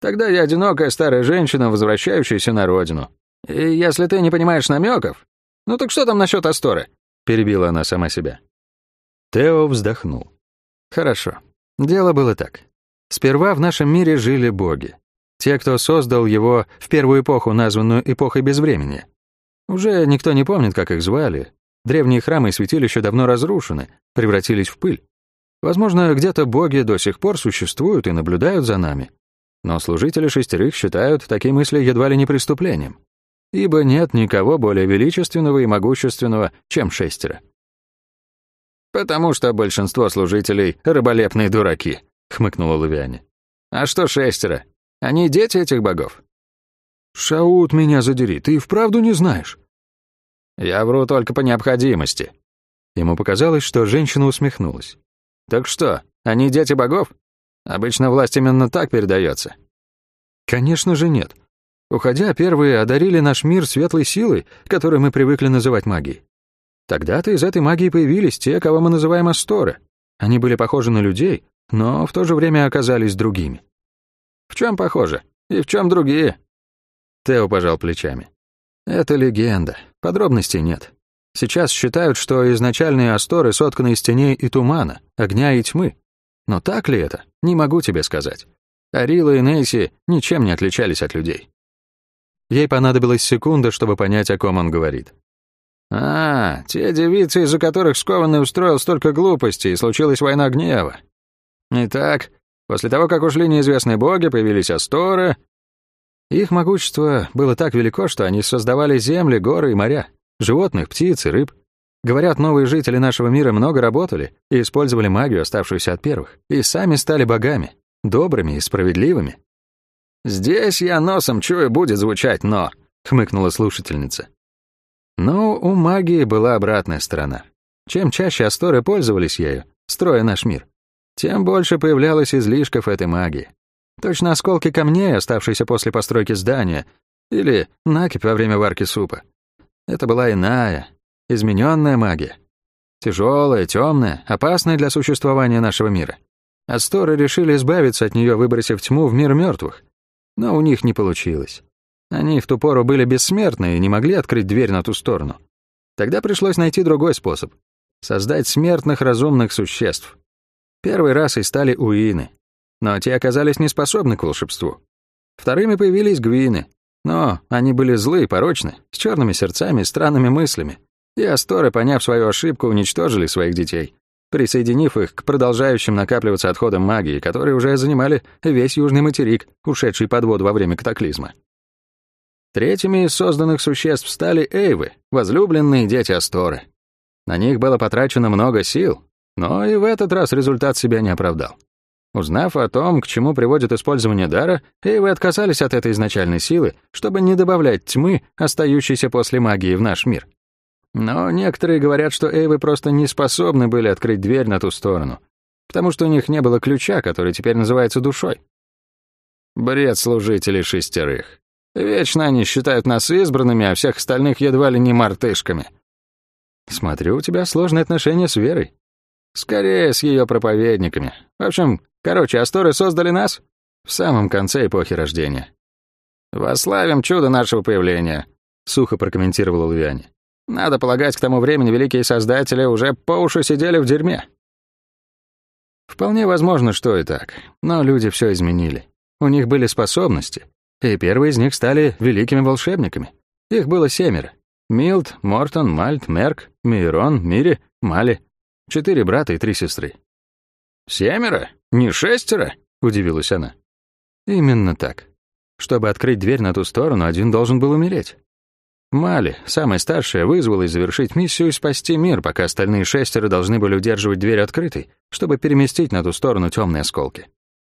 Тогда я одинокая старая женщина, возвращающаяся на родину. И если ты не понимаешь намеков, ну так что там насчет Асторы? Перебила она сама себя. Тео вздохнул. Хорошо. Дело было так. Сперва в нашем мире жили боги. Те, кто создал его в первую эпоху, названную эпохой безвремени. Уже никто не помнит, как их звали. Древние храмы и святилища давно разрушены, превратились в пыль. Возможно, где-то боги до сих пор существуют и наблюдают за нами. Но служители шестерых считают такие мысли едва ли не преступлением. Ибо нет никого более величественного и могущественного, чем шестеро. Потому что большинство служителей — рыболепные дураки, — хмыкнула Лавиане. «А что шестеро? Они дети этих богов?» «Шаут, меня задери, ты и вправду не знаешь?» «Я вру только по необходимости». Ему показалось, что женщина усмехнулась. «Так что, они дети богов? Обычно власть именно так передается». «Конечно же нет. Уходя, первые одарили наш мир светлой силой, которую мы привыкли называть магией. Тогда-то из этой магии появились те, кого мы называем Асторы. Они были похожи на людей, но в то же время оказались другими. В чем похоже? И в чем другие? Тео пожал плечами. Это легенда, подробностей нет. Сейчас считают, что изначальные асторы сотканы из теней и тумана, огня и тьмы. Но так ли это? Не могу тебе сказать. Арила и Нейси ничем не отличались от людей. Ей понадобилась секунда, чтобы понять, о ком он говорит. «А, те девицы, из-за которых скованный устроил столько глупостей, и случилась война гнева. Итак, после того, как ушли неизвестные боги, появились Асторы. Их могущество было так велико, что они создавали земли, горы и моря, животных, птиц и рыб. Говорят, новые жители нашего мира много работали и использовали магию, оставшуюся от первых, и сами стали богами, добрыми и справедливыми. «Здесь я носом чую, будет звучать «но», — хмыкнула слушательница. Но у магии была обратная сторона. Чем чаще асторы пользовались ею, строя наш мир, тем больше появлялось излишков этой магии. Точно осколки камней, оставшиеся после постройки здания, или накипь во время варки супа. Это была иная, измененная магия. Тяжелая, темная, опасная для существования нашего мира. Асторы решили избавиться от нее, выбросив тьму в мир мертвых. Но у них не получилось. Они в ту пору были бессмертны и не могли открыть дверь на ту сторону. Тогда пришлось найти другой способ — создать смертных разумных существ. Первый раз и стали уины, но те оказались неспособны к волшебству. Вторыми появились гвины, но они были злы и порочны, с черными сердцами и странными мыслями. И Асторы, поняв свою ошибку, уничтожили своих детей, присоединив их к продолжающим накапливаться отходам магии, которые уже занимали весь южный материк, ушедший под воду во время катаклизма. Третьими из созданных существ стали Эйвы, возлюбленные дети Асторы. На них было потрачено много сил, но и в этот раз результат себя не оправдал. Узнав о том, к чему приводит использование дара, Эйвы отказались от этой изначальной силы, чтобы не добавлять тьмы, остающейся после магии в наш мир. Но некоторые говорят, что Эйвы просто не способны были открыть дверь на ту сторону, потому что у них не было ключа, который теперь называется душой. Бред служителей шестерых. Вечно они считают нас избранными, а всех остальных едва ли не мартышками. Смотрю, у тебя сложные отношения с верой. Скорее, с ее проповедниками. В общем, короче, Асторы создали нас в самом конце эпохи рождения. «Вославим чудо нашего появления», — сухо прокомментировал Лувиане. «Надо полагать, к тому времени великие создатели уже по уши сидели в дерьме». Вполне возможно, что и так, но люди все изменили. У них были способности, и первые из них стали великими волшебниками. Их было семеро. Милд, Мортон, Мальт, Мерк, Мейрон, Мири, Мали. Четыре брата и три сестры. «Семеро? Не шестеро?» — удивилась она. «Именно так. Чтобы открыть дверь на ту сторону, один должен был умереть. Мали, самая старшая, вызвалась завершить миссию и спасти мир, пока остальные шестеро должны были удерживать дверь открытой, чтобы переместить на ту сторону темные осколки.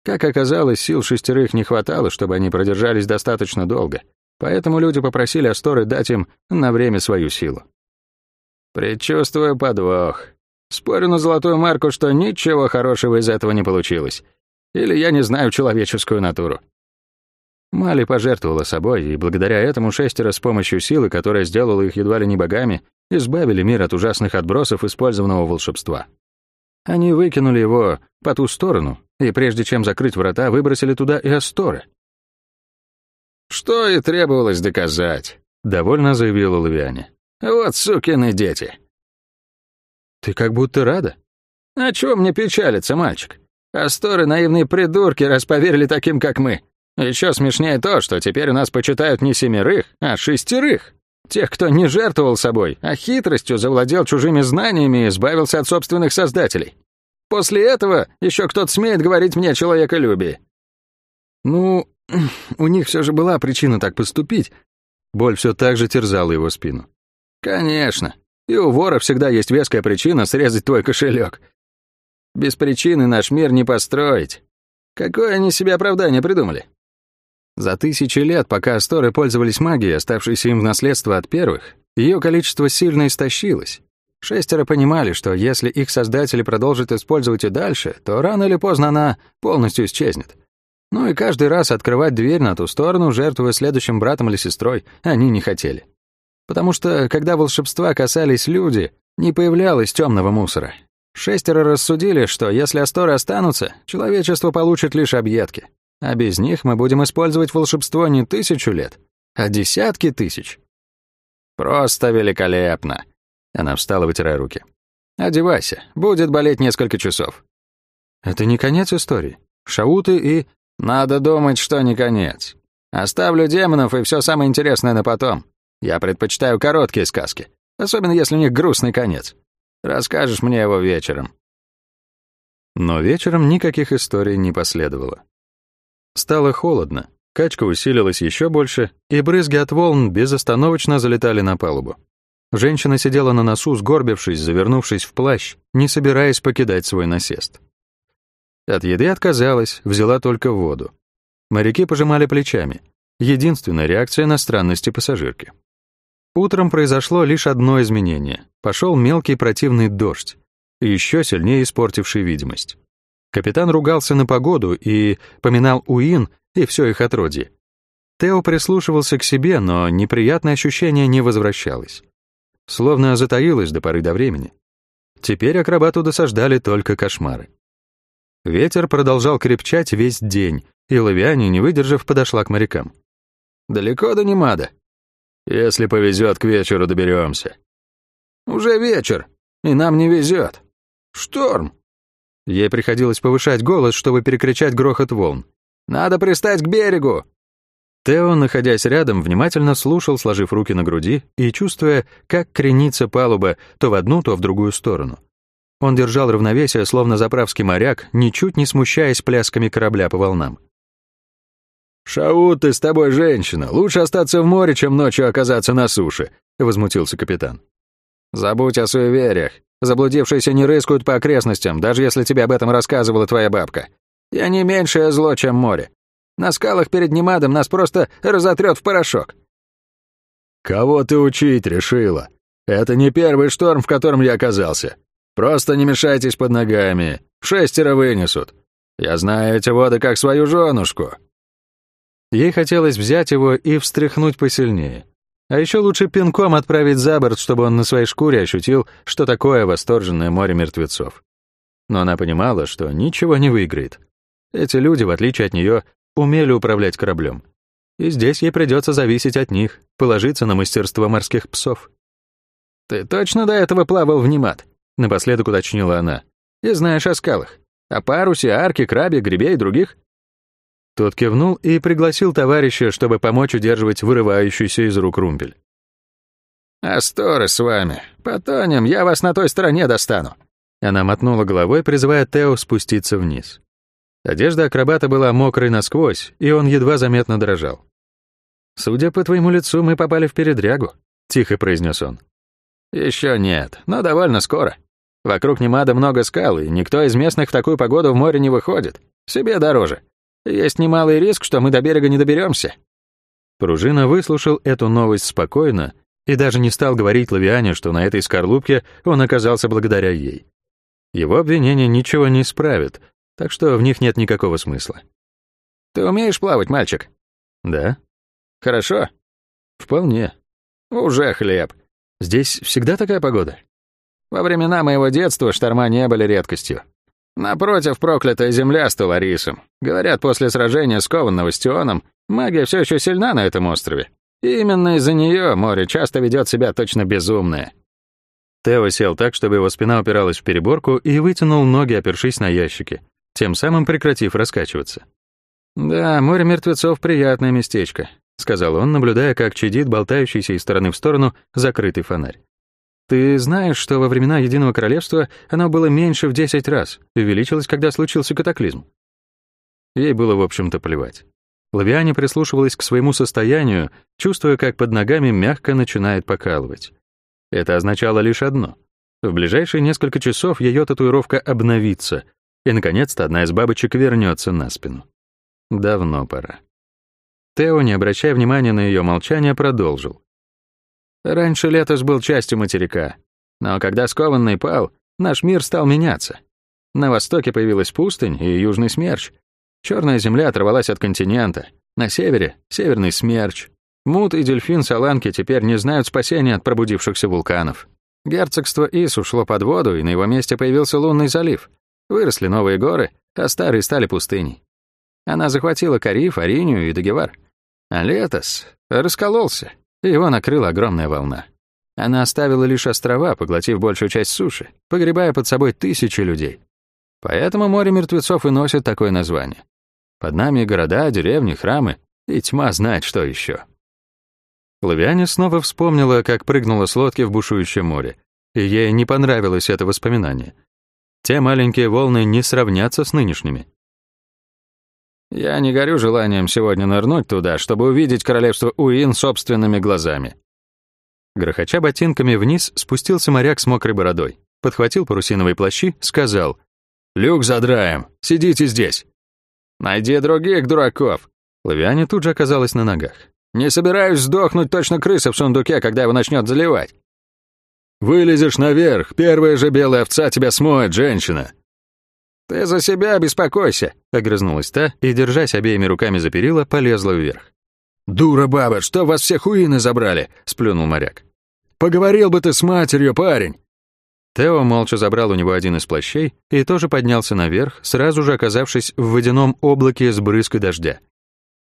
Как оказалось, сил шестерых не хватало, чтобы они продержались достаточно долго, поэтому люди попросили Асторы дать им на время свою силу. «Предчувствую подвох. Спорю на золотую марку, что ничего хорошего из этого не получилось. Или я не знаю человеческую натуру». Мали пожертвовала собой, и благодаря этому шестеро с помощью силы, которая сделала их едва ли не богами, избавили мир от ужасных отбросов использованного волшебства. Они выкинули его по ту сторону, и прежде чем закрыть врата, выбросили туда и Асторы. «Что и требовалось доказать», — довольно заявила Лавиане. «Вот сукины дети». «Ты как будто рада». «А чего мне печалиться, мальчик? Асторы — наивные придурки, раз поверили таким, как мы. Еще смешнее то, что теперь у нас почитают не семерых, а шестерых. Тех, кто не жертвовал собой, а хитростью завладел чужими знаниями и избавился от собственных создателей. После этого еще кто-то смеет говорить мне о человеколюбии. Ну, *clears throat* у них все же была причина так поступить. Боль все так же терзала его спину. Конечно. И у вора всегда есть веская причина срезать твой кошелек. Без причины наш мир не построить. Какое они себе оправдание придумали? За тысячи лет, пока Асторы пользовались магией, оставшейся им в наследство от первых, ее количество сильно истощилось. Шестеро понимали, что если их создатели продолжат использовать и дальше, то рано или поздно она полностью исчезнет. Ну и каждый раз открывать дверь на ту сторону, жертвуя следующим братом или сестрой, они не хотели. Потому что, когда волшебства касались люди, не появлялось темного мусора. Шестеро рассудили, что если Асторы останутся, человечество получит лишь объедки. А без них мы будем использовать волшебство не тысячу лет, а десятки тысяч. Просто великолепно. Она встала, вытирая руки. «Одевайся, будет болеть несколько часов». «Это не конец истории. Шауты и...» «Надо думать, что не конец. Оставлю демонов и все самое интересное на потом. Я предпочитаю короткие сказки, особенно если у них грустный конец. Расскажешь мне его вечером». Но вечером никаких историй не последовало. Стало холодно, качка усилилась еще больше, и брызги от волн безостановочно залетали на палубу. Женщина сидела на носу, сгорбившись, завернувшись в плащ, не собираясь покидать свой насест. От еды отказалась, взяла только воду. Моряки пожимали плечами. Единственная реакция на странности пассажирки. Утром произошло лишь одно изменение. Пошел мелкий противный дождь, еще сильнее испортивший видимость. Капитан ругался на погоду и поминал Уин и все их отродье. Тео прислушивался к себе, но неприятное ощущение не возвращалось. Словно затаилось до поры до времени. Теперь акробату досаждали только кошмары. Ветер продолжал крепчать весь день, и Лавиане, не выдержав, подошла к морякам. «Далеко до Немада?» «Если повезет, к вечеру доберемся». «Уже вечер, и нам не везет. Шторм». Ей приходилось повышать голос, чтобы перекричать грохот волн. «Надо пристать к берегу!» Тео, находясь рядом, внимательно слушал, сложив руки на груди и чувствуя, как кренится палуба то в одну, то в другую сторону. Он держал равновесие, словно заправский моряк, ничуть не смущаясь плясками корабля по волнам. «Шаут, ты с тобой женщина. Лучше остаться в море, чем ночью оказаться на суше», — возмутился капитан. «Забудь о суевериях. Заблудившиеся не рыскают по окрестностям, даже если тебе об этом рассказывала твоя бабка. Я не меньшее зло, чем море. На скалах перед Немадом нас просто разотрет в порошок». «Кого ты учить решила? Это не первый шторм, в котором я оказался. Просто не мешайтесь под ногами. Шестеро вынесут. Я знаю эти воды как свою женушку». Ей хотелось взять его и встряхнуть посильнее. А еще лучше пинком отправить за борт, чтобы он на своей шкуре ощутил, что такое восторженное море мертвецов. Но она понимала, что ничего не выиграет. Эти люди, в отличие от нее, умели управлять кораблем. И здесь ей придется зависеть от них, положиться на мастерство морских псов. «Ты точно до этого плавал в Немат?» — напоследок уточнила она. «И знаешь о скалах? О парусе, арке, крабе, грибе и других?» Тот кивнул и пригласил товарища, чтобы помочь удерживать вырывающийся из рук румпель. «Асторы с вами. Потонем, я вас на той стороне достану». Она мотнула головой, призывая Тео спуститься вниз. Одежда акробата была мокрой насквозь, и он едва заметно дрожал. «Судя по твоему лицу, мы попали в передрягу», — тихо произнес он. «Еще нет, но довольно скоро. Вокруг Немада много скал, и никто из местных в такую погоду в море не выходит. Себе дороже. Есть немалый риск, что мы до берега не доберемся. Пружина выслушал эту новость спокойно и даже не стал говорить Лавиане, что на этой скорлупке он оказался благодаря ей. Его обвинения ничего не исправят, так что в них нет никакого смысла. «Ты умеешь плавать, мальчик?» «Да». «Хорошо?» «Вполне». «Уже хлеб». «Здесь всегда такая погода?» «Во времена моего детства шторма не были редкостью. Напротив, проклятая земля с Туларисом. Говорят, после сражения с Кованного Стионом магия все еще сильна на этом острове. И именно из-за нее море часто ведет себя точно безумное. Тео сел так, чтобы его спина упиралась в переборку, и вытянул ноги, опершись на ящики, тем самым прекратив раскачиваться. «Да, море мертвецов — приятное местечко», — сказал он, наблюдая, как чадит болтающийся из стороны в сторону закрытый фонарь. Ты знаешь, что во времена Единого Королевства оно было меньше в 10 раз увеличилось, когда случился катаклизм? Ей было, в общем-то, плевать. Лавиане прислушивалась к своему состоянию, чувствуя, как под ногами мягко начинает покалывать. Это означало лишь одно. В ближайшие несколько часов ее татуировка обновится, и, наконец-то, одна из бабочек вернется на спину. Давно пора. Тео, не обращая внимания на ее молчание, продолжил. Раньше Летос был частью материка, но когда скованный пал, наш мир стал меняться. На востоке появилась пустынь и южный смерч. Черная земля оторвалась от континента. На севере — северный смерч. Мут и дельфин Саланки теперь не знают спасения от пробудившихся вулканов. Герцогство Ис ушло под воду, и на его месте появился лунный залив. Выросли новые горы, а старые стали пустыней. Она захватила Кариф, Аринию и Дагевар. А Летос раскололся, его накрыла огромная волна. Она оставила лишь острова, поглотив большую часть суши, погребая под собой тысячи людей. Поэтому море мертвецов и носит такое название. Под нами города, деревни, храмы и тьма знает, что еще. Лавиане снова вспомнила, как прыгнула с лодки в бушующее море, и ей не понравилось это воспоминание. Те маленькие волны не сравнятся с нынешними. Я не горю желанием сегодня нырнуть туда, чтобы увидеть королевство Уин собственными глазами. Грохоча ботинками вниз спустился моряк с мокрой бородой, подхватил парусиновые плащи, сказал «Люк задраем, сидите здесь». «Найди других дураков», Лавиане тут же оказалась на ногах. «Не собираюсь сдохнуть точно крыса в сундуке, когда его начнет заливать». «Вылезешь наверх, первая же белая овца тебя смоет, женщина!» «Ты за себя беспокойся», — огрызнулась та и, держась обеими руками за перила, полезла вверх. «Дура баба, что вас всех уины забрали?» — сплюнул моряк. «Поговорил бы ты с матерью, парень!» Тео молча забрал у него один из плащей и тоже поднялся наверх, сразу же оказавшись в водяном облаке с брызгой дождя.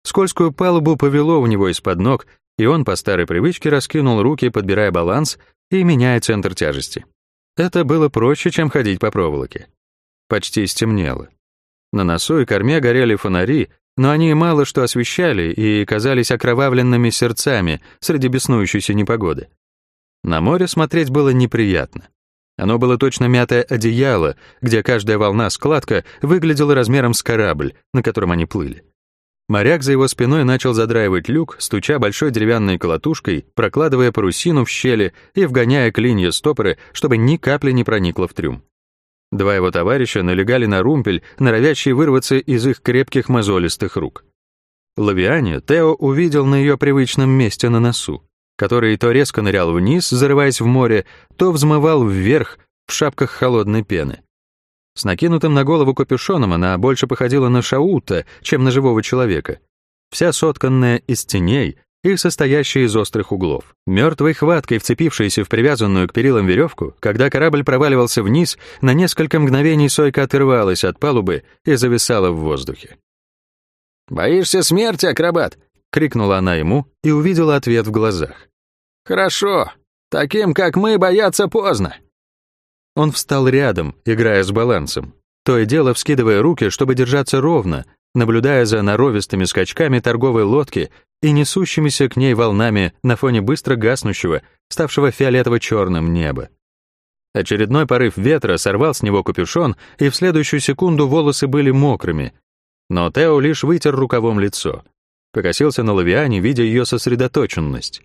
Скользкую палубу повело у него из-под ног, и он по старой привычке раскинул руки, подбирая баланс и меняя центр тяжести. Это было проще, чем ходить по проволоке. Почти стемнело. На носу и корме горели фонари, но они мало что освещали и казались окровавленными сердцами среди беснующейся непогоды. На море смотреть было неприятно. Оно было точно мятое одеяло, где каждая волна-складка выглядела размером с корабль, на котором они плыли. Моряк за его спиной начал задраивать люк, стуча большой деревянной колотушкой, прокладывая парусину в щели и вгоняя клинья стопоры, чтобы ни капли не проникло в трюм. Два его товарища налегали на румпель, норовящий вырваться из их крепких мозолистых рук. Лавиане Тео увидел на ее привычном месте на носу который то резко нырял вниз, зарываясь в море, то взмывал вверх в шапках холодной пены. С накинутым на голову капюшоном она больше походила на шаута, чем на живого человека. Вся сотканная из теней и состоящая из острых углов. Мертвой хваткой, вцепившаяся в привязанную к перилам веревку, когда корабль проваливался вниз, на несколько мгновений Сойка отрывалась от палубы и зависала в воздухе. «Боишься смерти, акробат?» — крикнула она ему и увидела ответ в глазах. «Хорошо. Таким, как мы, бояться поздно». Он встал рядом, играя с балансом, то и дело вскидывая руки, чтобы держаться ровно, наблюдая за норовистыми скачками торговой лодки и несущимися к ней волнами на фоне быстро гаснущего, ставшего фиолетово-черным неба. Очередной порыв ветра сорвал с него капюшон, и в следующую секунду волосы были мокрыми. Но Тео лишь вытер рукавом лицо — покосился на Лавиане, видя ее сосредоточенность.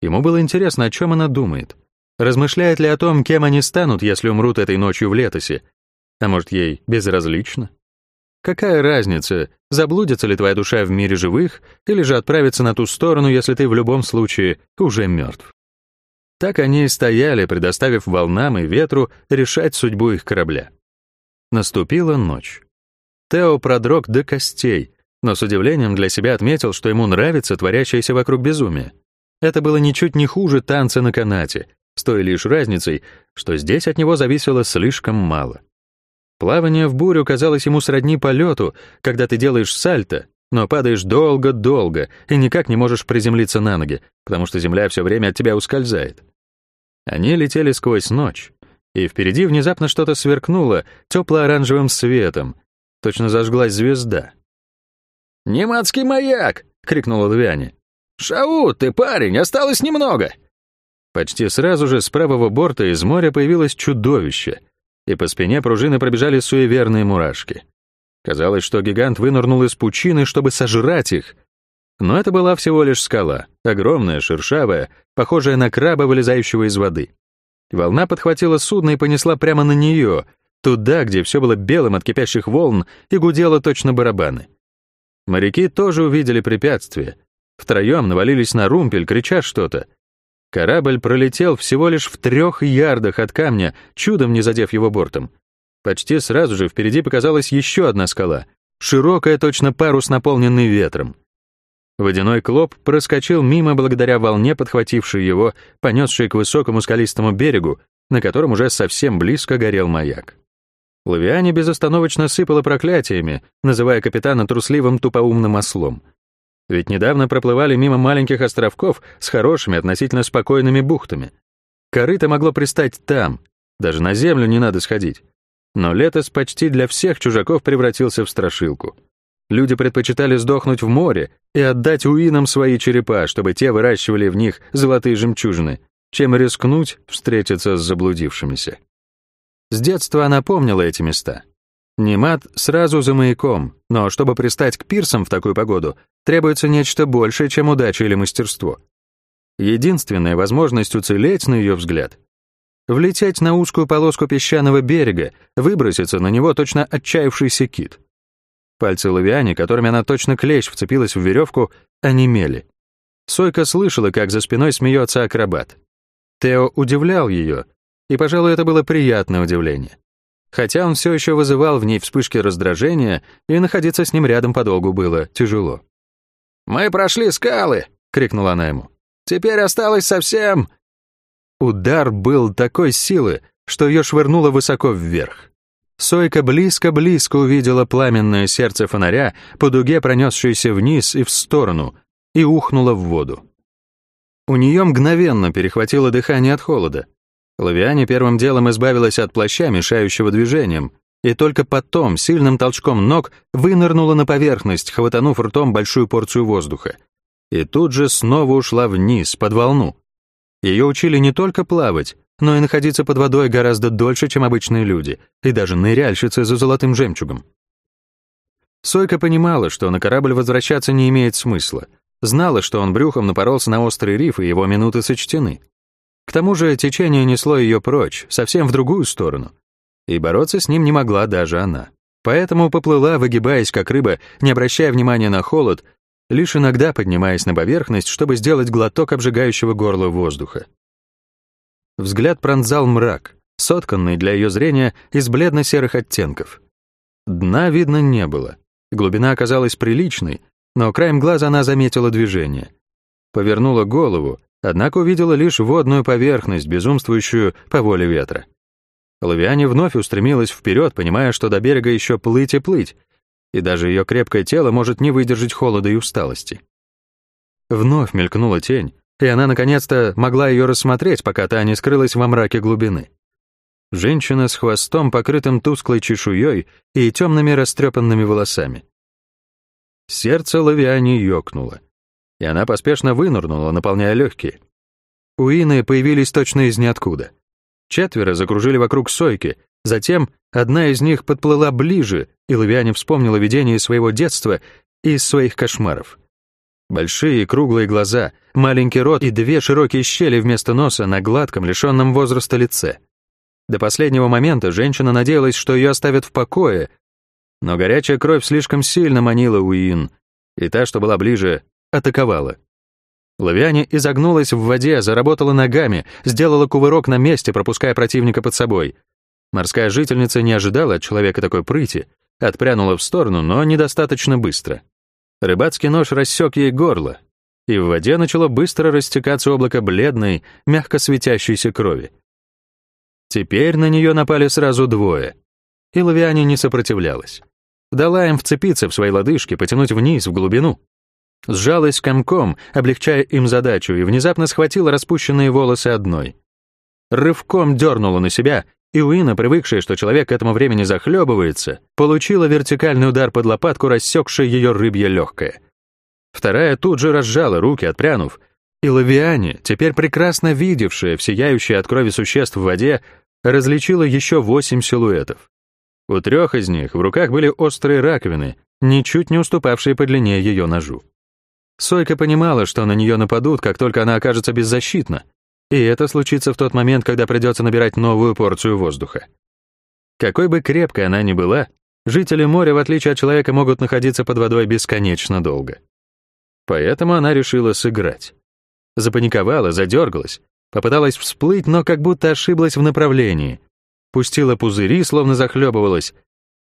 Ему было интересно, о чем она думает. Размышляет ли о том, кем они станут, если умрут этой ночью в Летосе? А может, ей безразлично? Какая разница, заблудится ли твоя душа в мире живых, или же отправится на ту сторону, если ты в любом случае уже мертв? Так они и стояли, предоставив волнам и ветру решать судьбу их корабля. Наступила ночь. Тео продрог до костей, но с удивлением для себя отметил, что ему нравится творящееся вокруг безумие. Это было ничуть не хуже танца на канате, с той лишь разницей, что здесь от него зависело слишком мало. Плавание в бурю казалось ему сродни полету, когда ты делаешь сальто, но падаешь долго-долго и никак не можешь приземлиться на ноги, потому что земля все время от тебя ускользает. Они летели сквозь ночь, и впереди внезапно что-то сверкнуло тепло-оранжевым светом, точно зажглась звезда. «Немацкий маяк!» — крикнула Лвяне. «Шау, ты парень, осталось немного!» Почти сразу же с правого борта из моря появилось чудовище, и по спине пружины пробежали суеверные мурашки. Казалось, что гигант вынырнул из пучины, чтобы сожрать их. Но это была всего лишь скала, огромная, шершавая, похожая на краба, вылезающего из воды. Волна подхватила судно и понесла прямо на нее, туда, где все было белым от кипящих волн и гудело точно барабаны. Моряки тоже увидели препятствие. Втроем навалились на румпель, крича что-то. Корабль пролетел всего лишь в трех ярдах от камня, чудом не задев его бортом. Почти сразу же впереди показалась еще одна скала, широкая, точно парус, наполненный ветром. Водяной клоп проскочил мимо благодаря волне, подхватившей его, понесшей к высокому скалистому берегу, на котором уже совсем близко горел маяк. Лавиане безостановочно сыпала проклятиями, называя капитана трусливым тупоумным ослом. Ведь недавно проплывали мимо маленьких островков с хорошими, относительно спокойными бухтами. Корыто могло пристать там, даже на землю не надо сходить. Но летос почти для всех чужаков превратился в страшилку. Люди предпочитали сдохнуть в море и отдать уинам свои черепа, чтобы те выращивали в них золотые жемчужины, чем рискнуть встретиться с заблудившимися. С детства она помнила эти места. Немат сразу за маяком, но чтобы пристать к пирсам в такую погоду, требуется нечто большее, чем удача или мастерство. Единственная возможность уцелеть, на ее взгляд, влететь на узкую полоску песчаного берега, выброситься на него точно отчаявшийся кит. Пальцы Лавиани, которыми она точно клещ вцепилась в веревку, онемели. Сойка слышала, как за спиной смеется акробат. Тео удивлял ее, и, пожалуй, это было приятное удивление. Хотя он все еще вызывал в ней вспышки раздражения, и находиться с ним рядом подолгу было тяжело. «Мы прошли скалы!» — крикнула она ему. «Теперь осталось совсем...» Удар был такой силы, что ее швырнуло высоко вверх. Сойка близко-близко увидела пламенное сердце фонаря, по дуге пронесшееся вниз и в сторону, и ухнула в воду. У нее мгновенно перехватило дыхание от холода. Лавиане первым делом избавилась от плаща, мешающего движениям, и только потом, сильным толчком ног, вынырнула на поверхность, хватанув ртом большую порцию воздуха. И тут же снова ушла вниз, под волну. Ее учили не только плавать, но и находиться под водой гораздо дольше, чем обычные люди, и даже ныряльщицы за золотым жемчугом. Сойка понимала, что на корабль возвращаться не имеет смысла. Знала, что он брюхом напоролся на острый риф, и его минуты сочтены. К тому же течение несло ее прочь, совсем в другую сторону. И бороться с ним не могла даже она. Поэтому поплыла, выгибаясь как рыба, не обращая внимания на холод, лишь иногда поднимаясь на поверхность, чтобы сделать глоток обжигающего горла воздуха. Взгляд пронзал мрак, сотканный для ее зрения из бледно-серых оттенков. Дна видно не было. Глубина оказалась приличной, но краем глаза она заметила движение. Повернула голову, однако увидела лишь водную поверхность, безумствующую по воле ветра. Лавиане вновь устремилась вперед, понимая, что до берега еще плыть и плыть, и даже ее крепкое тело может не выдержать холода и усталости. Вновь мелькнула тень, и она наконец-то могла ее рассмотреть, пока та не скрылась во мраке глубины. Женщина с хвостом, покрытым тусклой чешуей и темными растрепанными волосами. Сердце Лавиани ёкнуло, и она поспешно вынырнула, наполняя легкие. Уины появились точно из ниоткуда. Четверо закружили вокруг сойки, затем одна из них подплыла ближе, и Лавиане вспомнила видение своего детства и своих кошмаров. Большие круглые глаза, маленький рот и две широкие щели вместо носа на гладком, лишенном возраста лице. До последнего момента женщина надеялась, что ее оставят в покое, но горячая кровь слишком сильно манила Уин, и та, что была ближе, атаковала. Лавиане изогнулась в воде, заработала ногами, сделала кувырок на месте, пропуская противника под собой. Морская жительница не ожидала от человека такой прыти, отпрянула в сторону, но недостаточно быстро. Рыбацкий нож рассек ей горло, и в воде начало быстро растекаться облако бледной, мягко светящейся крови. Теперь на нее напали сразу двое, и Лавиане не сопротивлялась. Дала им вцепиться в свои лодыжки, потянуть вниз, в глубину. Сжалась комком, облегчая им задачу, и внезапно схватила распущенные волосы одной. Рывком дернула на себя и Уина, привыкшая, что человек к этому времени захлебывается, получила вертикальный удар под лопатку, рассекший ее рыбье легкое. Вторая тут же разжала руки, отпрянув, и Лавиане, теперь прекрасно видевшая в сияющей от крови существ в воде, различила еще восемь силуэтов. У трех из них в руках были острые раковины, ничуть не уступавшие по длине ее ножу. Сойка понимала, что на нее нападут, как только она окажется беззащитна, и это случится в тот момент, когда придется набирать новую порцию воздуха. Какой бы крепкой она ни была, жители моря, в отличие от человека, могут находиться под водой бесконечно долго. Поэтому она решила сыграть. Запаниковала, задергалась, попыталась всплыть, но как будто ошиблась в направлении. Пустила пузыри, словно захлебывалась,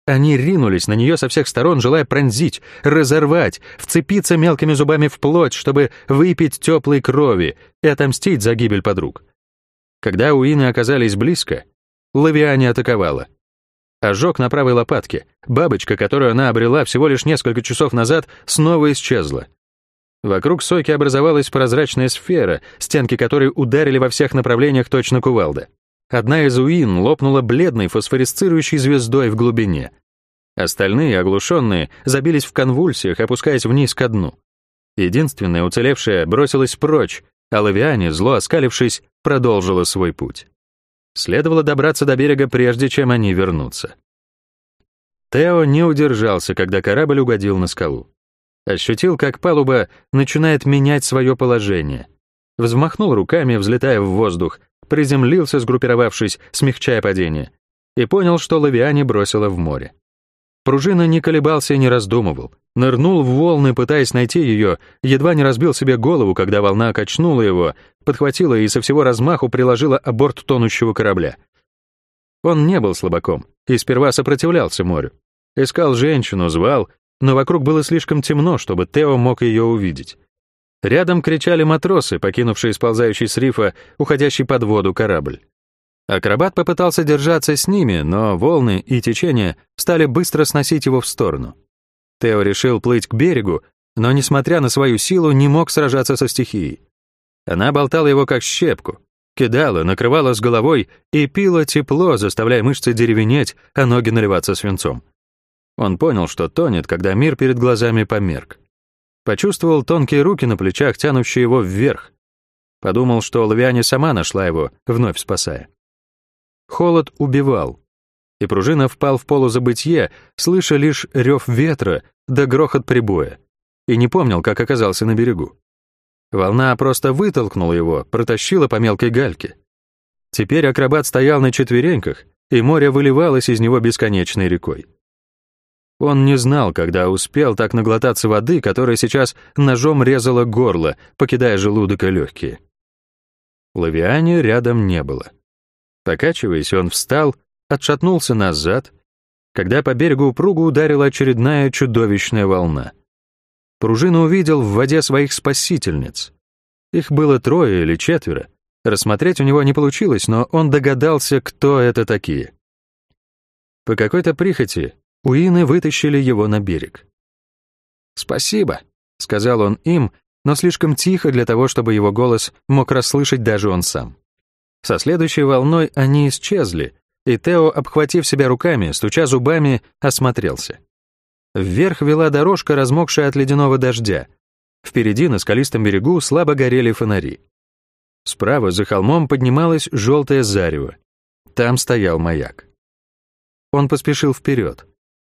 они ринулись на нее со всех сторон, желая пронзить, разорвать, вцепиться мелкими зубами в плоть, чтобы выпить теплой крови и отомстить за гибель подруг. Когда уины оказались близко, Лавиане атаковала. Ожог на правой лопатке, бабочка, которую она обрела всего лишь несколько часов назад, снова исчезла. Вокруг Сойки образовалась прозрачная сфера, стенки которой ударили во всех направлениях точно кувалда. Одна из уин лопнула бледной фосфорисцирующей звездой в глубине. Остальные, оглушенные, забились в конвульсиях, опускаясь вниз ко дну. Единственная уцелевшая бросилась прочь, а Лавиане, зло оскалившись, продолжила свой путь. Следовало добраться до берега, прежде чем они вернутся. Тео не удержался, когда корабль угодил на скалу. Ощутил, как палуба начинает менять свое положение. Взмахнул руками, взлетая в воздух, приземлился, сгруппировавшись, смягчая падение, и понял, что Лавиане бросило в море. Пружина не колебался и не раздумывал. Нырнул в волны, пытаясь найти ее, едва не разбил себе голову, когда волна качнула его, подхватила и со всего размаху приложила о тонущего корабля. Он не был слабаком и сперва сопротивлялся морю. Искал женщину, звал, но вокруг было слишком темно, чтобы Тео мог ее увидеть. Рядом кричали матросы, покинувшие сползающий с рифа, уходящий под воду корабль. Акробат попытался держаться с ними, но волны и течение стали быстро сносить его в сторону. Тео решил плыть к берегу, но, несмотря на свою силу, не мог сражаться со стихией. Она болтала его как щепку, кидала, накрывала с головой и пила тепло, заставляя мышцы деревенеть, а ноги наливаться свинцом. Он понял, что тонет, когда мир перед глазами померк. Почувствовал тонкие руки на плечах, тянущие его вверх. Подумал, что Лавиане сама нашла его, вновь спасая. Холод убивал, и пружина впал в полузабытье, слыша лишь рев ветра да грохот прибоя, и не помнил, как оказался на берегу. Волна просто вытолкнула его, протащила по мелкой гальке. Теперь акробат стоял на четвереньках, и море выливалось из него бесконечной рекой. Он не знал, когда успел так наглотаться воды, которая сейчас ножом резала горло, покидая желудок и легкие. Лавиане рядом не было. Покачиваясь, он встал, отшатнулся назад, когда по берегу упругу ударила очередная чудовищная волна. Пружина увидел в воде своих спасительниц. Их было трое или четверо. Рассмотреть у него не получилось, но он догадался, кто это такие. По какой-то прихоти Уины вытащили его на берег. «Спасибо», — сказал он им, но слишком тихо для того, чтобы его голос мог расслышать даже он сам. Со следующей волной они исчезли, и Тео, обхватив себя руками, стуча зубами, осмотрелся. Вверх вела дорожка, размокшая от ледяного дождя. Впереди, на скалистом берегу, слабо горели фонари. Справа, за холмом, поднималось желтое зарево. Там стоял маяк. Он поспешил вперед.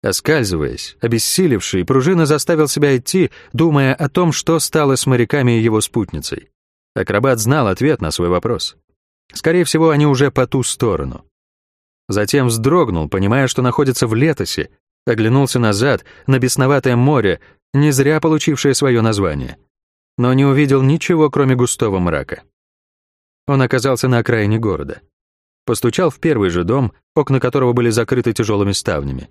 Оскальзываясь, обессилевший, пружина заставил себя идти, думая о том, что стало с моряками и его спутницей. Акробат знал ответ на свой вопрос. Скорее всего, они уже по ту сторону. Затем вздрогнул, понимая, что находится в летосе, оглянулся назад, на бесноватое море, не зря получившее свое название. Но не увидел ничего, кроме густого мрака. Он оказался на окраине города. Постучал в первый же дом, окна которого были закрыты тяжелыми ставнями.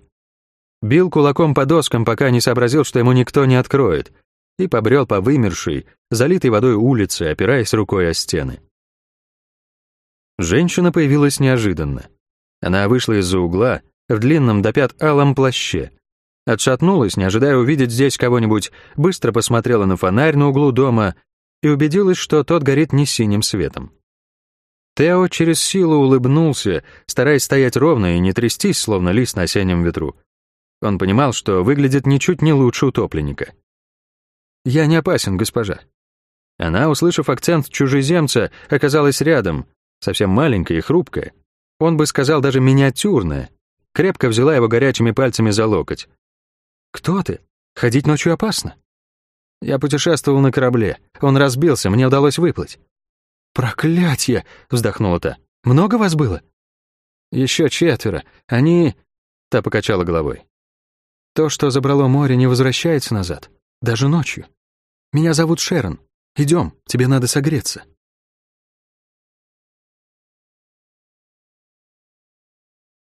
Бил кулаком по доскам, пока не сообразил, что ему никто не откроет, и побрел по вымершей, залитой водой улице, опираясь рукой о стены. Женщина появилась неожиданно. Она вышла из-за угла, в длинном до пят алом плаще. Отшатнулась, не ожидая увидеть здесь кого-нибудь, быстро посмотрела на фонарь на углу дома и убедилась, что тот горит не синим светом. Тео через силу улыбнулся, стараясь стоять ровно и не трястись, словно лист на осеннем ветру. Он понимал, что выглядит ничуть не лучше утопленника. «Я не опасен, госпожа». Она, услышав акцент чужеземца, оказалась рядом, совсем маленькая и хрупкая. Он бы сказал даже миниатюрная. Крепко взяла его горячими пальцами за локоть. «Кто ты? Ходить ночью опасно». «Я путешествовал на корабле. Он разбился, мне удалось выплыть». «Проклятье!» — вздохнула та. «Много вас было?» «Еще четверо. Они...» — та покачала головой. То, что забрало море, не возвращается назад, даже ночью. Меня зовут Шерон. Идем, тебе надо согреться.